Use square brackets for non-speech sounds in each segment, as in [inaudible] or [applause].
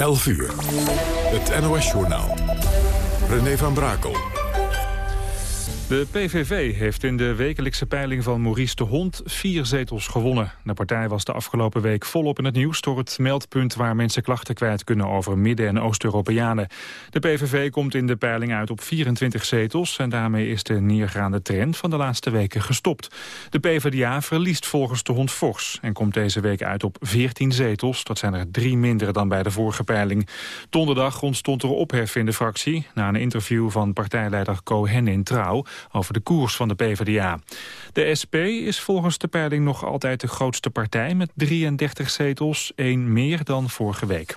11 uur. Het NOS-journaal. René van Brakel. De PVV heeft in de wekelijkse peiling van Maurice de Hond vier zetels gewonnen. De partij was de afgelopen week volop in het nieuws door het meldpunt waar mensen klachten kwijt kunnen over Midden- en Oost-Europeanen. De PVV komt in de peiling uit op 24 zetels en daarmee is de neergaande trend van de laatste weken gestopt. De PvdA verliest volgens de Hond fors en komt deze week uit op 14 zetels. Dat zijn er drie minder dan bij de vorige peiling. Donderdag ontstond er ophef in de fractie na een interview van partijleider Cohen in Trouw over de koers van de PvdA. De SP is volgens de peiling nog altijd de grootste partij met 33 zetels, één meer dan vorige week.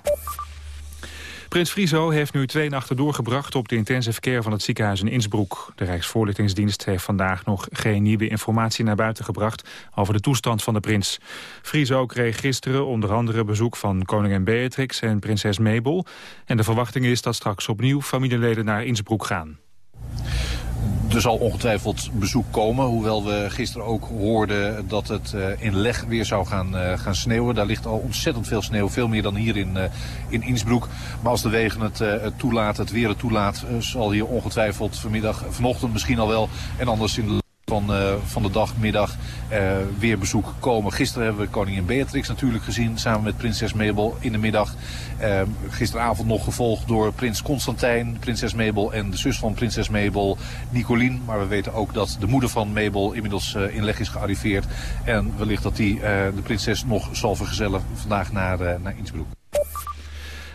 Prins Friso heeft nu twee nachten doorgebracht op de intensive care van het ziekenhuis in Innsbruck. De Rijksvoorlichtingsdienst heeft vandaag nog geen nieuwe informatie naar buiten gebracht over de toestand van de prins. Friso kreeg gisteren onder andere bezoek van koningin Beatrix en prinses Mabel. En de verwachting is dat straks opnieuw familieleden naar Innsbruck gaan. Er zal ongetwijfeld bezoek komen, hoewel we gisteren ook hoorden dat het uh, in Leg weer zou gaan, uh, gaan sneeuwen. Daar ligt al ontzettend veel sneeuw, veel meer dan hier in, uh, in Innsbruck. Maar als de wegen het, het toelaat, het weer het toelaat, zal hier ongetwijfeld vanmiddag, vanochtend misschien al wel en anders in de van, uh, van de dag, middag uh, weer bezoek komen. Gisteren hebben we koningin Beatrix natuurlijk gezien samen met prinses Mabel in de middag. Uh, gisteravond nog gevolgd door prins Constantijn, prinses Mabel en de zus van prinses Mabel, Nicolien. Maar we weten ook dat de moeder van Mabel inmiddels in leg is gearriveerd. En wellicht dat die de prinses nog zal vergezellen vandaag naar, naar Innsbruck.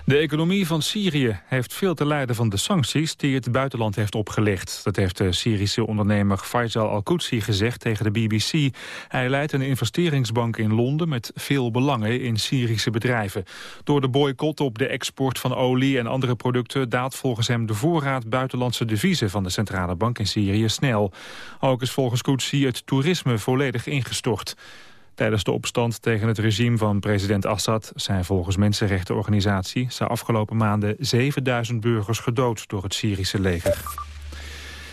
De economie van Syrië heeft veel te lijden van de sancties die het buitenland heeft opgelegd. Dat heeft de Syrische ondernemer Faisal Al-Qudsi gezegd tegen de BBC. Hij leidt een investeringsbank in Londen met veel belangen in Syrische bedrijven. Door de boycott op de export van olie en andere producten daalt volgens hem de voorraad buitenlandse deviezen van de centrale bank in Syrië snel. Ook is volgens Qudsi het toerisme volledig ingestort. Tijdens de opstand tegen het regime van president Assad zijn volgens mensenrechtenorganisatie de afgelopen maanden 7000 burgers gedood door het Syrische leger.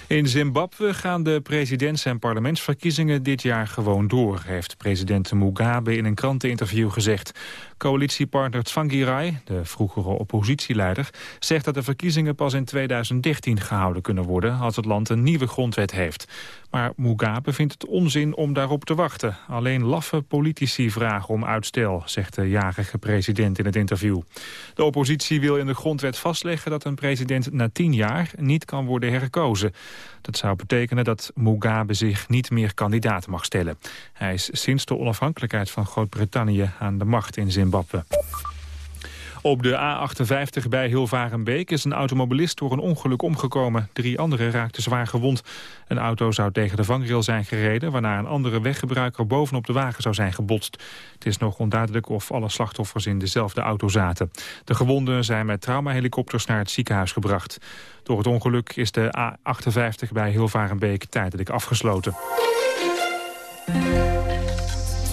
In Zimbabwe gaan de presidents- en parlementsverkiezingen dit jaar gewoon door, heeft president Mugabe in een kranteninterview gezegd. Coalitiepartner Tsvangirai, de vroegere oppositieleider, zegt dat de verkiezingen pas in 2013 gehouden kunnen worden als het land een nieuwe grondwet heeft. Maar Mugabe vindt het onzin om daarop te wachten. Alleen laffe politici vragen om uitstel, zegt de jarige president in het interview. De oppositie wil in de grondwet vastleggen dat een president na tien jaar niet kan worden herkozen. Dat zou betekenen dat Mugabe zich niet meer kandidaat mag stellen. Hij is sinds de onafhankelijkheid van Groot-Brittannië aan de macht in Zimbabwe. Op de A58 bij Hilvarenbeek is een automobilist door een ongeluk omgekomen. Drie anderen raakten zwaar gewond. Een auto zou tegen de vangrail zijn gereden... waarna een andere weggebruiker bovenop de wagen zou zijn gebotst. Het is nog onduidelijk of alle slachtoffers in dezelfde auto zaten. De gewonden zijn met traumahelikopters naar het ziekenhuis gebracht. Door het ongeluk is de A58 bij Hilvarenbeek tijdelijk afgesloten.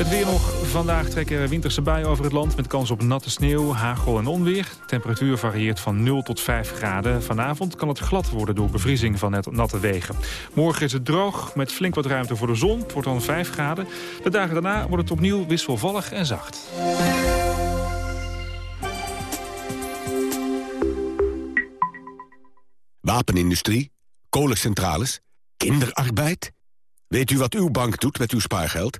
Het weer nog. Vandaag trekken er winterse buien over het land... met kans op natte sneeuw, hagel en onweer. Temperatuur varieert van 0 tot 5 graden. Vanavond kan het glad worden door bevriezing van net natte wegen. Morgen is het droog, met flink wat ruimte voor de zon. Het wordt dan 5 graden. De dagen daarna wordt het opnieuw wisselvallig en zacht. Wapenindustrie, kolencentrales, kinderarbeid. Weet u wat uw bank doet met uw spaargeld?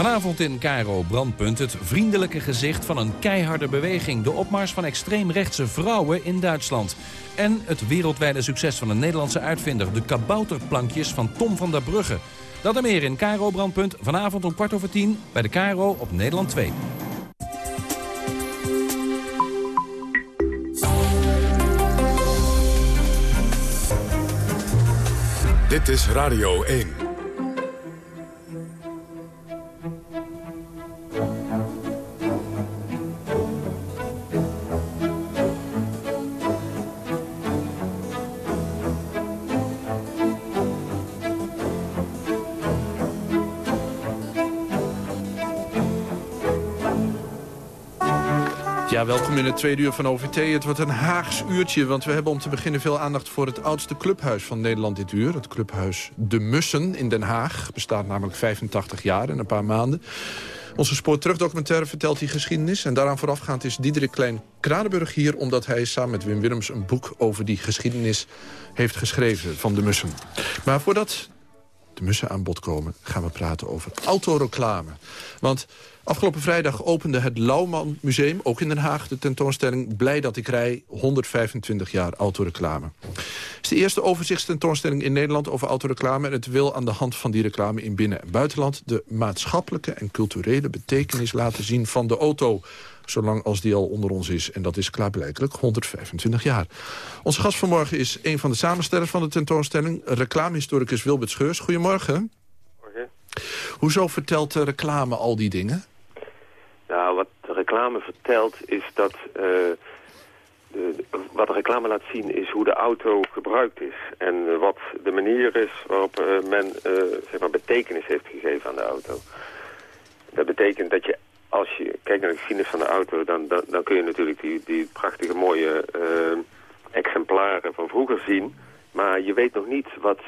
Vanavond in Cairo Brandpunt het vriendelijke gezicht van een keiharde beweging. De opmars van extreemrechtse vrouwen in Duitsland. En het wereldwijde succes van een Nederlandse uitvinder. De kabouterplankjes van Tom van der Brugge. Dat en meer in Cairo Brandpunt. Vanavond om kwart over tien bij de Cairo op Nederland 2. Dit is Radio 1. Welkom in het tweede uur van OVT. Het wordt een Haags uurtje, want we hebben om te beginnen veel aandacht voor het oudste clubhuis van Nederland dit uur. Het clubhuis De Mussen in Den Haag. Bestaat namelijk 85 jaar en een paar maanden. Onze spoorterugdocumentaire vertelt die geschiedenis. En daaraan voorafgaand is Diederik Klein-Kranenburg hier... omdat hij samen met Wim Willems een boek over die geschiedenis heeft geschreven van de mussen. Maar voordat de mussen aan bod komen, gaan we praten over autoreclame. Want Afgelopen vrijdag opende het Lauwman Museum, ook in Den Haag, de tentoonstelling Blij dat ik rij, 125 jaar autoreclame. Het is de eerste overzichtstentoonstelling in Nederland over autoreclame... en het wil aan de hand van die reclame in binnen- en buitenland... de maatschappelijke en culturele betekenis laten zien van de auto zolang als die al onder ons is. En dat is klaarblijkelijk 125 jaar. Onze gast vanmorgen is een van de samenstellers van de tentoonstelling... reclamehistoricus Wilbert Scheurs. Goedemorgen. Morgen. Hoezo vertelt de reclame al die dingen? Wat de reclame vertelt is dat... Uh, de, wat de reclame laat zien is hoe de auto gebruikt is. En wat de manier is waarop uh, men zeg maar betekenis heeft gegeven aan de auto. Dat betekent dat je, als je kijkt naar de geschiedenis van de auto... dan, dan, dan kun je natuurlijk die, die prachtige mooie exemplaren van vroeger zien. Maar je weet nog niet wat,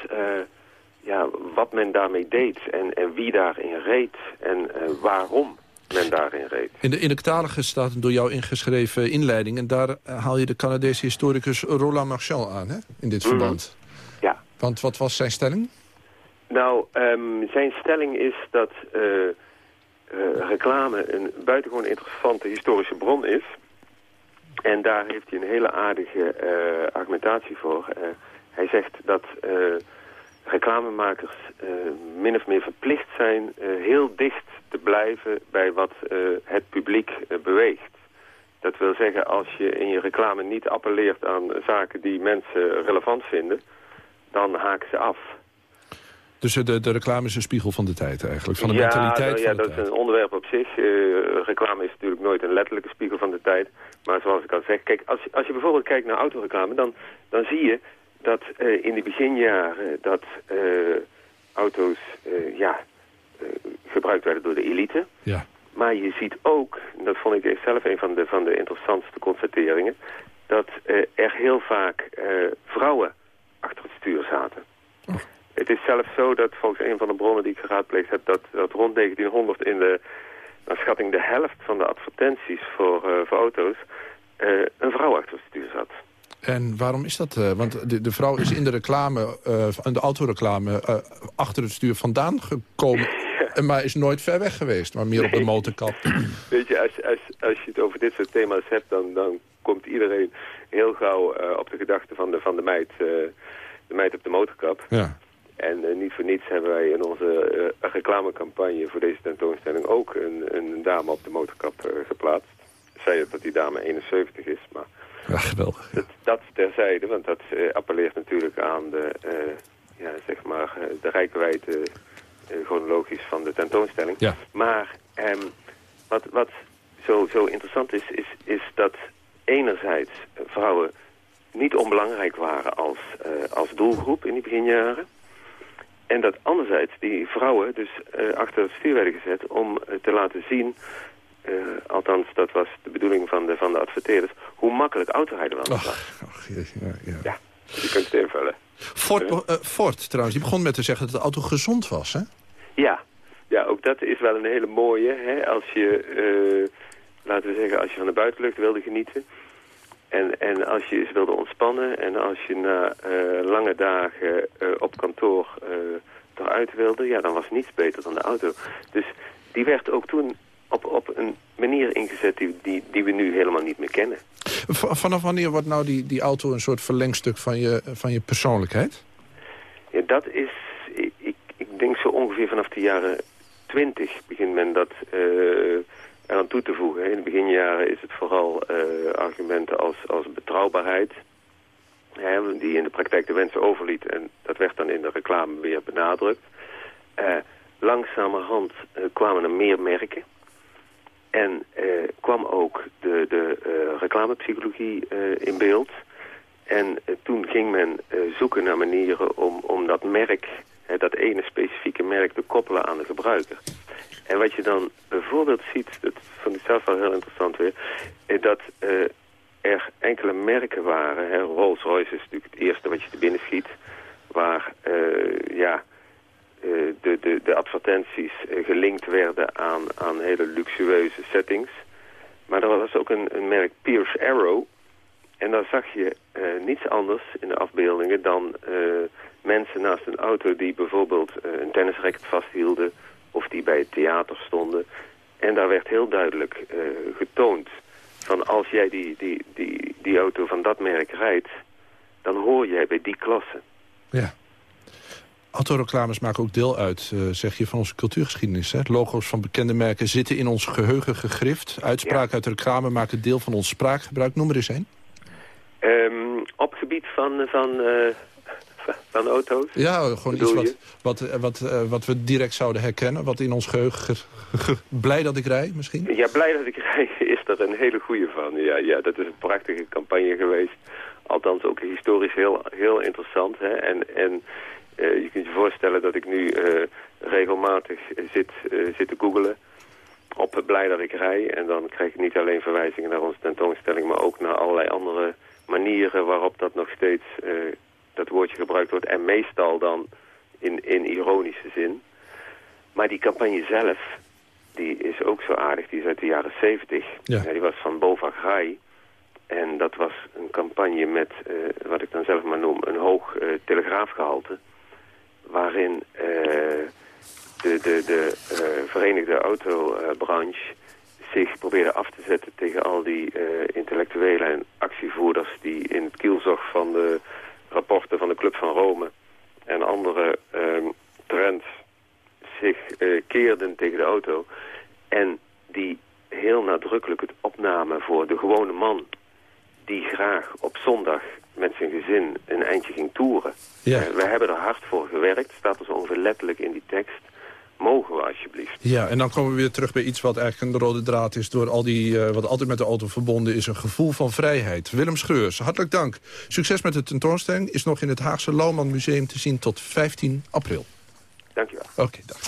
ja, wat men daarmee deed en, en wie daarin reed en waarom men daarin reed. In de, in de catalogus staat een door jou ingeschreven inleiding... en daar eh, haal je de Canadese historicus Roland Marchal aan, hè? in dit Mhm. verband. Ja. Want wat was zijn stelling? Nou, ehm, zijn stelling is dat eh, eh, reclame een buitengewoon interessante historische bron is. En daar heeft hij een hele aardige argumentatie voor. Hij zegt dat reclamemakers eh, min of meer verplicht zijn eh, heel dicht te blijven bij wat eh, het publiek beweegt. Dat wil zeggen, als je in je reclame niet appelleert aan zaken die mensen relevant vinden, dan haken ze af. Dus de, de reclame is een spiegel van de tijd eigenlijk, van de ja, mentaliteit nou, van ja, de dat tijd. is een onderwerp op zich. Reclame is natuurlijk nooit een letterlijke spiegel van de tijd. Maar zoals ik al zeg, kijk, als, als je bijvoorbeeld kijkt naar autoreclame, dan, dan zie je dat eh, in de beginjaren dat eh, auto's eh, ja, eh, gebruikt werden door de elite. Ja. Maar je ziet ook, dat vond ik zelf een van de, van de interessantste constateringen, dat eh, er heel vaak eh, vrouwen achter het stuur zaten. Het is zelfs zo dat volgens een van de bronnen die ik geraadpleegd heb, dat, dat rond 1900 in de, naar schatting de helft van de advertenties voor, eh, voor auto's eh, een vrouw achter het stuur zat. En waarom is dat? eh, want de, de vrouw is in de reclame, eh, in de autoreclame, eh, achter het stuur vandaan gekomen... en [laughs] maar is nooit ver weg geweest, maar meer op de motorkap. [clears throat] Weet je, als, als, als je het over dit soort thema's hebt, dan, dan komt iedereen heel gauw op de gedachte van de, van de meid, de meid op de motorkap. Ja. En niet voor niets hebben wij in onze reclamecampagne voor deze tentoonstelling ook een, een dame op de motorkap geplaatst. Zij dat die dame 71 is, maar ja, geweldig. dat, dat terzijde, want dat eh, appelleert natuurlijk aan de, eh, ja, zeg maar, eh, de rijkwijde chronologisch van de tentoonstelling. Ja. Maar ehm, wat, wat zo, zo interessant is, is, is dat enerzijds vrouwen niet onbelangrijk waren als, als doelgroep in die beginjaren. En dat anderzijds die vrouwen dus achter het stuur werden gezet om te laten zien... eh, althans, dat was de bedoeling van de, van de adverteerders... hoe makkelijk autorijden was. Ach, ach, ja, ja, ja. Ja, je kunt het invullen. Ford, be- eh, Ford trouwens, die begon met te zeggen dat de auto gezond was, hè? Ja, ja ook dat is wel een hele mooie. Hè? Als je, eh, laten we zeggen, als je van de buitenlucht wilde genieten... En, en als je eens wilde ontspannen en als je na eh, lange dagen eh, op kantoor eh, eruit wilde... ja, dan was niets beter dan de auto. Dus die werd ook toen op, op een manier ingezet die, die, die we nu helemaal niet meer kennen. V- vanaf wanneer wordt nou die, die auto een soort verlengstuk van je, van je persoonlijkheid? Ja, dat is, ik, ik, denk zo ongeveer vanaf de jaren twintig begint men dat eh eraan toe te voegen. In de beginjaren is het vooral eh, argumenten als, als betrouwbaarheid, hè, die in de praktijk de wensen overliet. En dat werd dan in de reclame weer benadrukt. Eh, langzamerhand kwamen er meer merken. En eh, kwam ook de, de eh, reclamepsychologie eh, in beeld. En toen ging men zoeken naar manieren om, om dat merk, dat ene specifieke merk, te koppelen aan de gebruiker. En wat je dan bijvoorbeeld ziet, dat vond ik zelf wel heel interessant weer, dat er enkele merken waren. Rolls-Royce is natuurlijk het eerste wat je te binnen schiet, waar ja, de, de, de advertenties gelinkt werden aan, aan hele luxueuze settings. Maar er was ook een, een merk Pierce Arrow. En daar zag je niets anders in de afbeeldingen dan mensen naast een auto die bijvoorbeeld een tennisracket vasthielden of die bij het theater stonden. En daar werd heel duidelijk getoond van als jij die, die, die, die auto van dat merk rijdt, dan hoor jij bij die klasse. Ja. Autoreclames maken ook deel uit, uh, zeg je, van onze cultuurgeschiedenis. Hè? Logo's van bekende merken zitten in ons geheugen gegrift. Uitspraken uit reclame maken deel van ons spraakgebruik. Noem er eens een. Um, op gebied van, van uh, van auto's? Ja, gewoon iets wat, wat, eh, wat, uh, wat we direct zouden herkennen. Wat in ons geheugen... blij dat ik rij, misschien? Ja, blij dat ik rij is er een hele goede van. Ja, ja, dat is een prachtige campagne geweest. Althans ook historisch heel, heel interessant. Hè? En, en je kunt je voorstellen dat ik nu regelmatig zit, zit te googelen op blij dat ik rij. En dan krijg ik niet alleen verwijzingen naar onze tentoonstelling... maar ook naar allerlei andere manieren waarop dat nog steeds dat woordje gebruikt wordt. En meestal dan in, in ironische zin. Maar die campagne zelf, die is ook zo aardig. Die is uit de jaren 70. Ja. die was van Bova Grai. En dat was een campagne met, uh, wat ik dan zelf maar noem, een hoog uh, telegraafgehalte. Waarin uh, de, de, de Verenigde Autobranche zich probeerde af te zetten tegen al die intellectuelen en actievoerders die in het kielzog van de rapporten van de Club van Rome en andere uh, trends zich keerden tegen de auto. En die heel nadrukkelijk het opnamen voor de gewone man die graag op zondag met zijn gezin een eindje ging toeren. Ja. Uh, we hebben er hard voor gewerkt, staat er zo ongeveer letterlijk in die tekst mogen we alsjeblieft. Ja, en dan komen we weer terug bij iets wat eigenlijk een rode draad is... door al die, uh, wat altijd met de auto verbonden is, een gevoel van vrijheid. Willem Schreurs, hartelijk dank. Succes met de tentoonstelling is nog in het Haagse Louwman Museum te zien tot 15 april. Dank je wel. Oké, dag.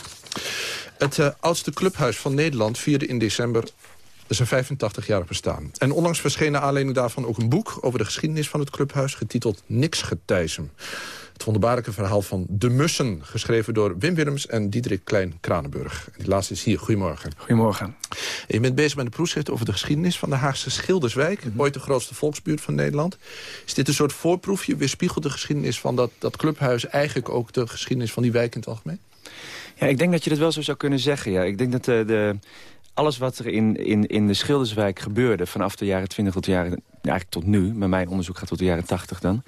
Het uh, oudste clubhuis van Nederland vierde in december zijn 85-jarig bestaan. En onlangs verscheen naar aanleiding daarvan ook een boek... over de geschiedenis van het clubhuis, getiteld Niks Getijsem. Het wonderbaarlijke verhaal van De Mussen. Geschreven door Wim Willems en Diederik Klein-Kranenburg. Die laatste is hier. Goedemorgen. Goedemorgen. Je bent bezig met een proefschrift over de geschiedenis van de Haagse Schilderswijk. Mhm. Ooit de grootste volksbuurt van Nederland. Is dit een soort voorproefje? Weerspiegelt de geschiedenis van dat, dat clubhuis... eigenlijk ook de geschiedenis van die wijk in het algemeen? Ja, ik denk dat je dat wel zo zou kunnen zeggen. Ja. Ik denk dat de, de alles wat er in, in, in de Schilderswijk gebeurde... vanaf de jaren 20 tot de jaren... eigenlijk tot nu, maar mijn onderzoek gaat tot de jaren 80 dan...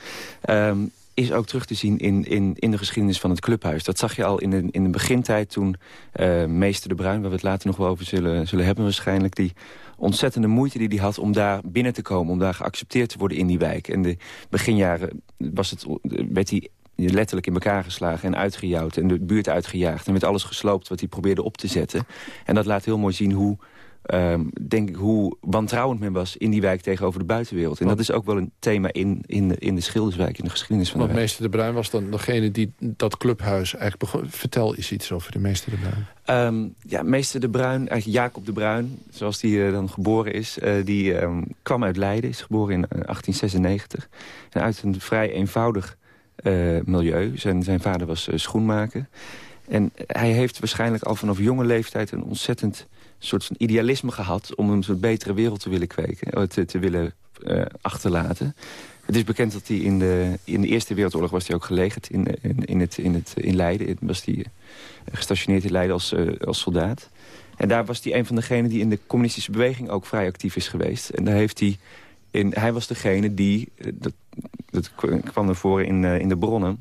Um, is ook terug te zien in, in, in de geschiedenis van het clubhuis. Dat zag je al in de, in de begintijd toen uh, meester De Bruin... waar we het later nog wel over zullen, zullen hebben waarschijnlijk... die ontzettende moeite die hij had om daar binnen te komen... om daar geaccepteerd te worden in die wijk. En de beginjaren was het, werd hij letterlijk in elkaar geslagen en uitgejouwd... en de buurt uitgejaagd en met alles gesloopt wat hij probeerde op te zetten. En dat laat heel mooi zien hoe um, denk ik hoe wantrouwend men was in die wijk tegenover de buitenwereld. En dat is ook wel een thema in, in, de, in de Schilderswijk, in de geschiedenis van de wijk. meester De Bruin was dan degene die dat clubhuis eigenlijk begon. Vertel eens iets over de meester De Bruin. Um, ja, meester De Bruin, eigenlijk Jacob De Bruin, zoals die uh, dan geboren is... Uh, die um, kwam uit Leiden, is geboren in 1896. Eh, en uit een vrij eenvoudig uh, milieu. Zijn, zijn vader was schoenmaker. En hij heeft waarschijnlijk al vanaf jonge leeftijd een ontzettend soort van idealisme gehad... om een betere wereld te willen kweken, eh, te, willen achterlaten. Het is bekend dat hij in de, in de Eerste Wereldoorlog was hij ook gelegerd in, in, in, het, in, het, in Leiden. Was hij eh, gestationeerd in Leiden als, als soldaat. En daar was hij een van degenen die in de communistische beweging ook vrij actief is geweest. En daar heeft hij... In, hij was degene die, dat, dat kwam naar voren in, in de bronnen...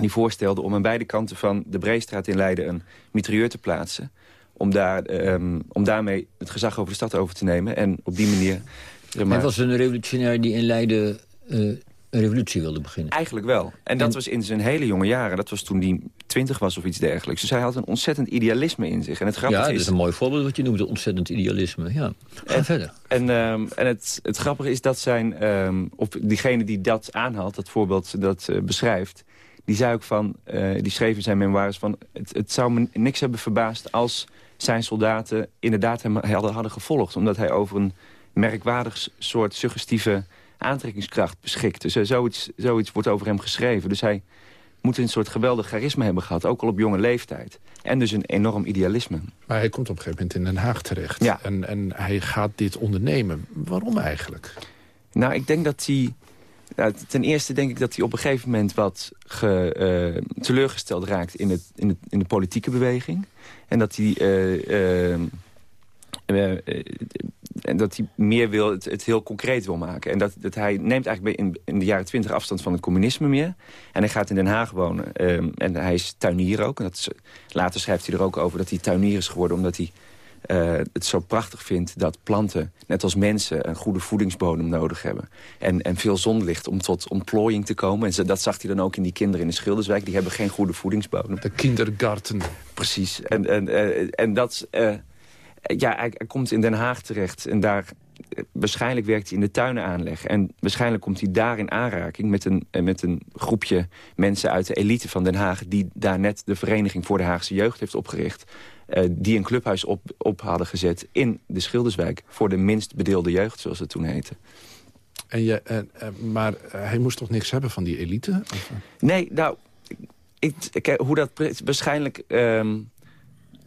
die voorstelde om aan beide kanten van de Breestraat in Leiden een mitrailleur te plaatsen om, daar, um, om daarmee het gezag over de stad over te nemen. En op die manier... Zeg maar, Hij was een revolutionair die in Leiden uh, een revolutie wilde beginnen. Eigenlijk wel. En dat was in zijn hele jonge jaren. Dat was toen hij twintig was of iets dergelijks. Dus hij had een ontzettend idealisme in zich. En het grappige ja, dat is... een mooi voorbeeld wat je noemt, ontzettend idealisme. Ja, ga en, verder. En, um, en het, het grappige is dat zijn... Um, of diegene die dat aanhaalt, dat voorbeeld dat uh, beschrijft... die zei ook van, uh, die schreef in zijn memoires van... Het, het zou me niks hebben verbaasd als zijn soldaten inderdaad hem hadden, hadden gevolgd. Omdat hij over een merkwaardig soort suggestieve aantrekkingskracht beschikt. Dus uh, zoiets, zoiets wordt over hem geschreven. Dus hij moet een soort geweldig charisma hebben gehad. Ook al op jonge leeftijd. En dus een enorm idealisme. Maar hij komt op een gegeven moment in Den Haag terecht. Ja. En, en hij gaat dit ondernemen. Waarom eigenlijk? Nou, ik denk dat hij... Nou, ten eerste denk ik dat hij op een gegeven moment wat ge, uh, teleurgesteld raakt in, het, in, het, in de politieke beweging. En dat hij... Uh, uh, en dat hij meer wil, het, het, heel concreet wil maken. En dat, dat hij neemt eigenlijk in, in de jaren twintig afstand van het communisme meer. En hij gaat in Den Haag wonen. Um, en hij is tuinier ook. En dat is, later schrijft hij er ook over dat hij tuinier is geworden... omdat hij uh, het zo prachtig vindt dat planten, net als mensen... een goede voedingsbodem nodig hebben. En, en veel zonlicht om tot ontplooiing te komen. En dat zag hij dan ook in die kinderen in de Schilderswijk. Die hebben geen goede voedingsbodem. De kindergarten. Precies. En, en, uh, en dat... Uh, ja, hij, hij, komt in Den Haag terecht en daar... Waarschijnlijk werkt hij in de tuinenaanleg. En waarschijnlijk komt hij daar in aanraking met een, met een groepje mensen uit de elite van Den Haag... die daar net de Vereniging voor de Haagse Jeugd heeft opgericht. Uh, die een clubhuis op, op hadden gezet in de Schilderswijk... voor de minst bedeelde jeugd, zoals het toen heette. En je, uh, uh, maar hij moest toch niks hebben van die elite? Of? Nee, nou, ik, ik, hoe dat waarschijnlijk... Um,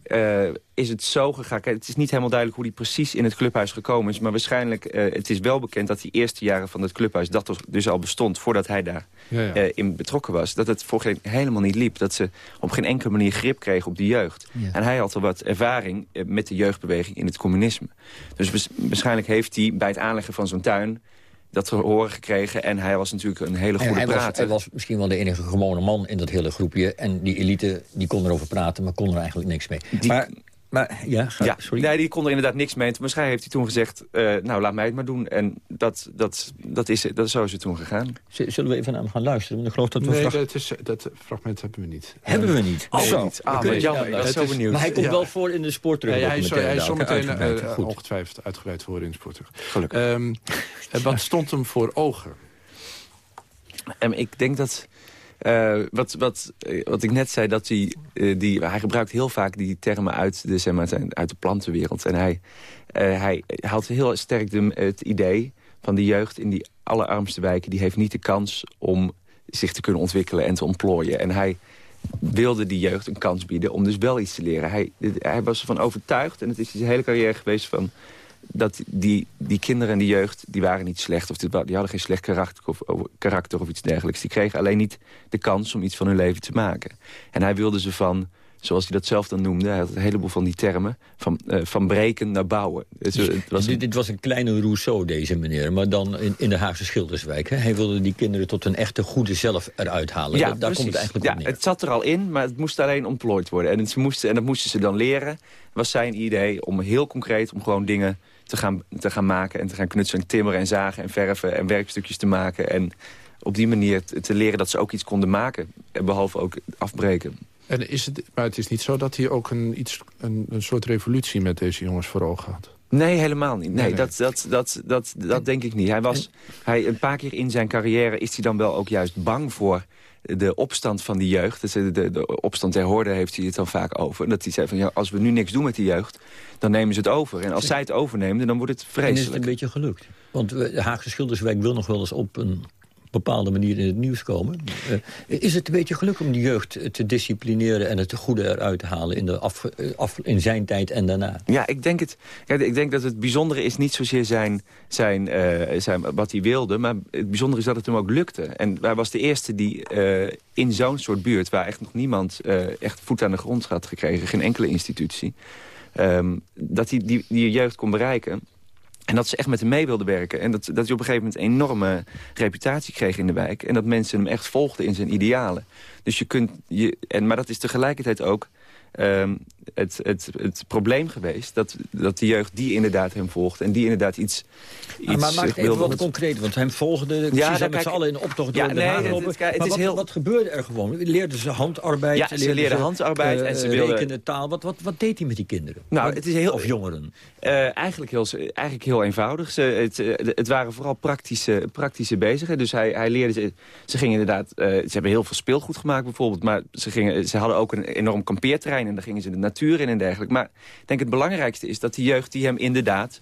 uh, is het zo gegaan. Kijk, het is niet helemaal duidelijk hoe hij precies in het clubhuis gekomen is. Maar waarschijnlijk, uh, het is wel bekend dat die eerste jaren van het clubhuis... dat dus al bestond voordat hij daar ja, ja. Uh, in betrokken was. Dat het voor geen, helemaal niet liep. Dat ze op geen enkele manier grip kregen op de jeugd. Ja. En hij had al wat ervaring met de jeugdbeweging in het communisme. Dus waarschijnlijk heeft hij bij het aanleggen van zo'n tuin dat te horen gekregen. En hij was natuurlijk een hele goede hij prater. Was, hij was misschien wel de enige gewone man in dat hele groepje. En die elite die kon erover praten, maar kon er eigenlijk niks mee. Die, maar, maar ja, ga, ja, sorry. Nee, die kon er inderdaad niks mee. Waarschijnlijk heeft hij toen gezegd, uh, nou laat mij het maar doen. En dat, dat, dat, is, dat zo is het toen gegaan. Z zullen we even naar hem gaan luisteren? Want ik geloof dat we nee, dat, is, dat fragment hebben we niet. Hebben we niet? Oh, zo. Niet. Ah, okay. jammer. Ja, ik ben zo benieuwd. Maar hij komt ja. wel voor in de sport terug. Ja, hij is, hij is zometeen uh, ongetwijfeld uitgebreid voor in de sport terug. Gelukkig. Um, wat stond hem voor ogen? Um, ik denk dat... Uh, wat, wat, wat ik net zei, dat hij, uh, die, hij gebruikt heel vaak die termen uit de, zeg maar, uit de plantenwereld. En hij, uh, hij had heel sterk de, het idee van de jeugd in die allerarmste wijken... die heeft niet de kans om zich te kunnen ontwikkelen en te ontplooien. En hij wilde die jeugd een kans bieden om dus wel iets te leren. Hij, hij was ervan overtuigd, en het is zijn hele carrière geweest van dat die, die kinderen en die jeugd, die waren niet slecht. Of die, die hadden geen slecht karakter of, of, karakter of iets dergelijks. Die kregen alleen niet de kans om iets van hun leven te maken. En hij wilde ze van, zoals hij dat zelf dan noemde... hij had een heleboel van die termen, van, uh, van breken naar bouwen. Dus, het was dit, dit, was een kleine Rousseau, deze meneer. Maar dan in, in de Haagse Schilderswijk. Hè? Hij wilde die kinderen tot een echte goede zelf eruit halen. Ja, daar precies. komt het eigenlijk ja, op neer. Het zat er al in, maar het moest alleen ontplooid worden. En, het moesten, en dat moesten ze dan leren. was zijn idee om heel concreet, om gewoon dingen te gaan, te gaan maken... en te gaan knutselen, en timmeren en zagen en verven en werkstukjes te maken. En op die manier te, leren dat ze ook iets konden maken. Behalve ook afbreken. En is het, maar het is niet zo dat hij ook een, iets, een, een soort revolutie met deze jongens voor ogen had? Nee, helemaal niet. Nee, nee, nee. Dat, dat, dat, dat, dat denk ik niet. Hij was, hij, een paar keer in zijn carrière is hij dan wel ook juist bang voor de opstand van die jeugd. Dus de, de, de opstand der hoorde heeft hij het dan vaak over. Dat hij zei van, ja, als we nu niks doen met die jeugd, dan nemen ze het over. En als zij het overnemen, dan wordt het vreselijk. En is het een beetje gelukt? Want de Haagse Schilderswijk wil nog wel eens op een bepaalde manier in het nieuws komen. Uh, is het een beetje geluk om de jeugd te disciplineren... en het goede eruit te halen in, de af, af, in zijn tijd en daarna? Ja, ik denk, het, ik denk dat het bijzondere is niet zozeer zijn, zijn, uh, zijn, wat hij wilde... maar het bijzondere is dat het hem ook lukte. En hij was de eerste die in zo'n soort buurt... waar echt nog niemand echt voet aan de grond had gekregen... geen enkele institutie... Um, dat hij die, die jeugd kon bereiken... En dat ze echt met hem mee wilden werken. En dat, dat hij op een gegeven moment een enorme reputatie kreeg in de wijk. En dat mensen hem echt volgden in zijn idealen. Dus je kunt... Je, en, maar dat is tegelijkertijd ook um, het, het, het probleem geweest... Dat, dat de jeugd die inderdaad hem volgt en die inderdaad iets... iets maar maak het even wat concreet, want hem volgde ja, ze met z'n allen in de optocht door ja, Haag nee, lopen. Het, het, het maar is wat, heel... wat gebeurde er gewoon? Leerden ze handarbeid? Ja, ze leerden, leerden handarbeid uh, en ze wilden... rekenen, taal. Wat, wat, wat deed hij met die kinderen? Nou, het is heel... Of jongeren? Uh, eigenlijk, heel, eigenlijk heel eenvoudig. Ze, het, het waren vooral praktische, praktische bezigheden. Dus hij, hij leerde ze... Ze gingen inderdaad... Uh, ze hebben heel veel speelgoed gemaakt bijvoorbeeld. Maar ze, gingen, ze hadden ook een enorm kampeerterrein en dan gingen ze de natuur in en dergelijke. Maar ik denk het belangrijkste is dat die jeugd die hem inderdaad...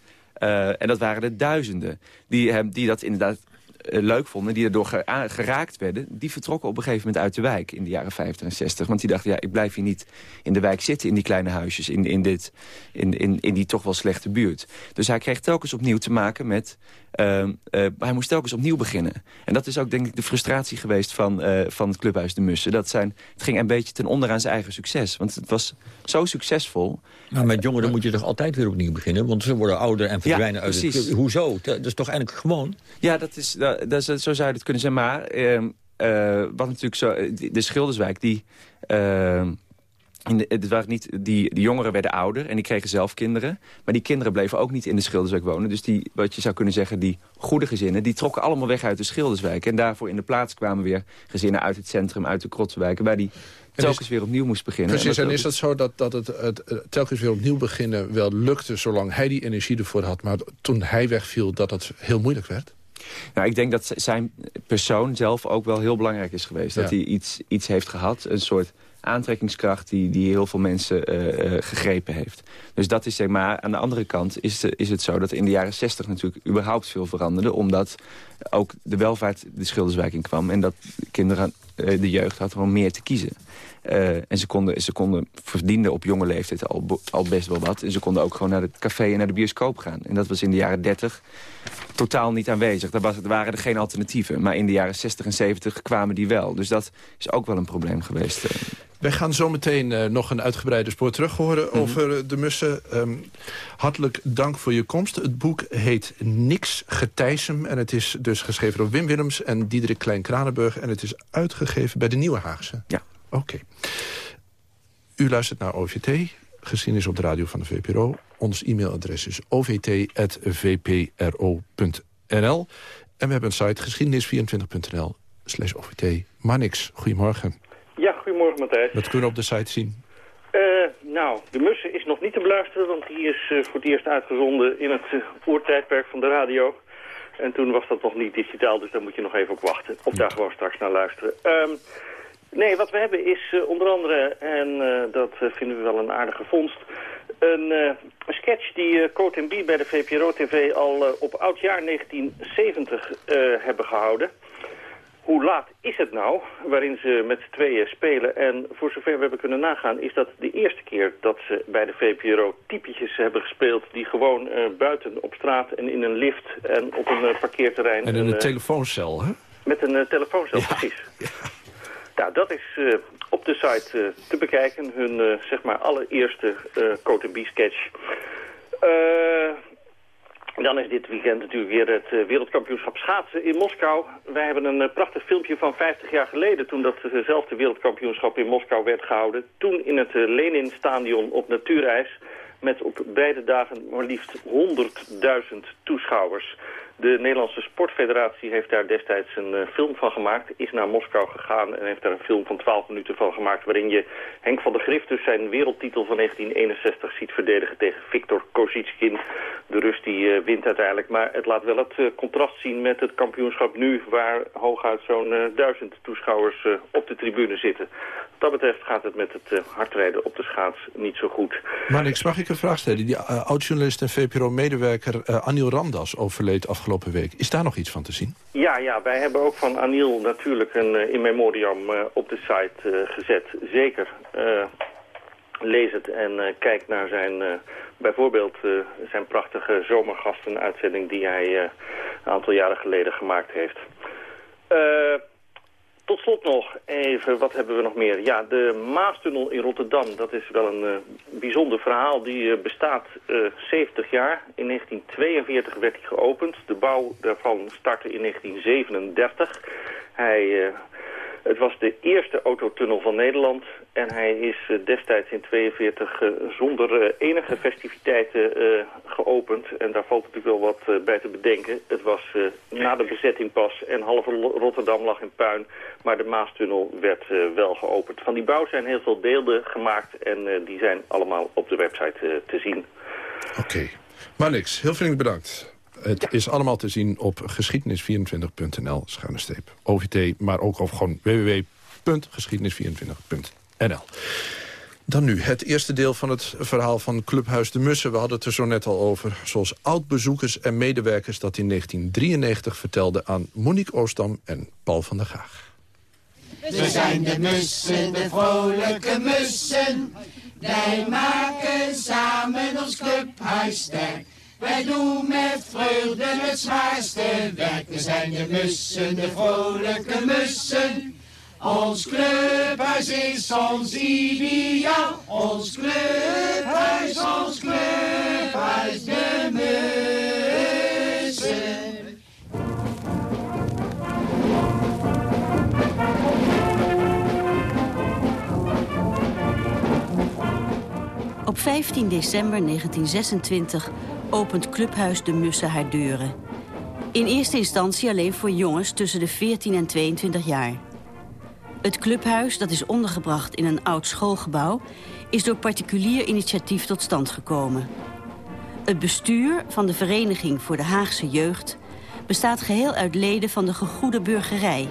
en dat waren er duizenden, die, hem, die dat inderdaad eh, leuk vonden... die erdoor geraakt werden... die vertrokken op een gegeven moment uit de wijk in de jaren 50 en 60. Want die dachten, ja, ik blijf hier niet in de wijk zitten... in die kleine huisjes, in, in, dit, in, in, in die toch wel slechte buurt. Dus hij kreeg telkens opnieuw te maken met uh, hij moest telkens opnieuw beginnen. En dat is ook denk ik de frustratie geweest van, uh, van het clubhuis De Mussen. Dat zijn, het ging een beetje ten onder aan zijn eigen succes. Want het was zo succesvol. Maar met jongeren moet je toch altijd weer opnieuw beginnen? Want ze worden ouder en verdwijnen uit het club. Hoezo? Dat is toch eigenlijk gewoon? Ja, dat is, dat, dat is, zo zou je het kunnen zeggen. Maar uh, wat natuurlijk zo... De Schilderswijk, die... Uh, in het waren niet, die, die jongeren werden ouder en die kregen zelf kinderen. Maar die kinderen bleven ook niet in de Schilderswijk wonen. Dus die, wat je zou kunnen zeggen, die goede gezinnen... die trokken allemaal weg uit de Schilderswijk. En daarvoor in de plaats kwamen weer gezinnen uit het centrum, uit de Krotsenwijken... waar die telkens weer opnieuw moest beginnen. Precies, en, is dat zo dat, dat het, het, telkens weer opnieuw beginnen wel lukte... zolang hij die energie ervoor had, maar toen hij wegviel dat het heel moeilijk werd? Nou, ik denk dat zijn persoon zelf ook wel heel belangrijk is geweest. Dat hij iets, iets heeft gehad, een soort aantrekkingskracht die, die heel veel mensen uh, gegrepen heeft. Dus dat is zeg maar, aan de andere kant is, is het zo dat in de jaren 60 natuurlijk überhaupt veel veranderde. Omdat ook de welvaart de schilderswijking kwam. En dat kinderen, de jeugd had gewoon meer te kiezen. Uh, en ze konden, ze konden verdienden op jonge leeftijd al, al best wel wat. En ze konden ook gewoon naar het café en naar de bioscoop gaan. En dat was in de jaren 30 totaal niet aanwezig. Daar, was, waren er geen alternatieven. Maar in de jaren 60 en 70 kwamen die wel. Dus dat is ook wel een probleem geweest. Wij gaan zo meteen uh, nog een uitgebreide spoor terug horen mm -hmm. over de mussen. Um, hartelijk dank voor je komst. Het boek heet Niks Getijsem. En het is dus geschreven door Wim Willems en Diederik Klein-Kranenburg. En het is uitgegeven bij de Nieuwe Haagse. Ja. Oké. Okay. U luistert naar OVT, geschiedenis op de radio van de VPRO. Ons e-mailadres is ovt.vpro.nl. En we hebben een site geschiedenis24.nl slash OVT. Manix, goedemorgen. Ja, goedemorgen Matthijs. Wat kunnen we op de site zien? Uh, nou, de mussen is nog niet te beluisteren, want die is uh, voor het eerst uitgezonden in het uh, oertijdperk van de radio. En toen was dat nog niet digitaal, dus daar moet je nog even op wachten. Of daar gewoon straks naar luisteren. Um, nee, wat we hebben is onder andere, en dat vinden we wel een aardige vondst... Een, een sketch die Coat B bij de VPRO-TV al op oudjaar 1970 hebben gehouden hoe laat is het nou, waarin ze met z'n tweeën spelen. En voor zover we hebben kunnen nagaan, is dat de eerste keer dat ze bij de VPRO typetjes hebben gespeeld... die gewoon buiten op straat en in een lift en op een parkeerterrein... En in een uh, telefooncel, hè? Met een telefooncel, ja. precies. Ja. Nou, dat is op de site te bekijken, hun zeg maar allereerste uh, sketch dan is dit weekend natuurlijk weer het wereldkampioenschap schaatsen in Moskou. Wij hebben een prachtig filmpje van 50 jaar geleden... toen datzelfde wereldkampioenschap in Moskou werd gehouden. Toen in het Lenin-stadion op natuurijs... met op beide dagen maar liefst 100.000 toeschouwers. De Nederlandse Sportfederatie heeft daar destijds een uh, film van gemaakt. Is naar Moskou gegaan en heeft daar een film van 12 minuten van gemaakt... waarin je Henk van der Grift dus zijn wereldtitel van 1961 ziet verdedigen tegen Viktor Kozitskin. De Rus die uh, wint uiteindelijk. Maar het laat wel het uh, contrast zien met het kampioenschap nu... waar hooguit zo'n duizend toeschouwers op de tribune zitten. Wat dat betreft gaat het met het hardrijden op de schaats niet zo goed. Maar niks, mag ik een vraag stellen? Die oud-journalist en VPRO-medewerker Anil Ramdas overleed afgelopen afgelopen week. Is daar nog iets van te zien? Ja, ja wij hebben ook van Anil natuurlijk een uh, in memoriam uh, op de site uh, gezet. Zeker. lees het en kijk naar zijn, bijvoorbeeld zijn prachtige zomergasten-uitzending die hij een aantal jaren geleden gemaakt heeft. Tot slot nog even, wat hebben we nog meer? Ja, de Maastunnel in Rotterdam, dat is wel een uh, bijzonder verhaal. Die uh, bestaat uh, 70 jaar. In 1942 werd hij geopend. De bouw daarvan startte in 1937. Hij het was de eerste autotunnel van Nederland en hij is uh, destijds in 42 uh, zonder uh, enige festiviteiten geopend. En daar valt natuurlijk wel wat bij te bedenken. Het was na de bezetting pas en halve Rotterdam lag in puin. Maar de Maastunnel werd wel geopend. Van die bouw zijn heel veel beelden gemaakt en die zijn allemaal op de website te zien. Oké. Okay. Maar heel vriendelijk bedankt. Het is allemaal te zien op geschiedenis24.nl, schuine streep, OVT, maar ook op gewoon www.geschiedenis24.nl. Dan nu, het eerste deel van het verhaal van Clubhuis de Mussen. We hadden het er zo net al over. Zoals oud-bezoekers en medewerkers dat in 1993 vertelden aan Monique Oostam en Paul van der Gaag. We zijn de mussen, de vrolijke mussen. Wij maken samen ons clubhuis sterk. Wij doen met vreugde het zwaarste werk. We zijn de mussen, de vrolijke mussen. Ons clubhuis is ons ideaal. Ons clubhuis, ons clubhuis, de mussen. Op 15 december 1926 opent Clubhuis de Mussen haar deuren. In eerste instantie alleen voor jongens tussen de 14 en 22 jaar. Het clubhuis, dat is ondergebracht in een oud schoolgebouw... is door particulier initiatief tot stand gekomen. Het bestuur van de Vereniging voor de Haagse Jeugd... bestaat geheel uit leden van de gegoede burgerij.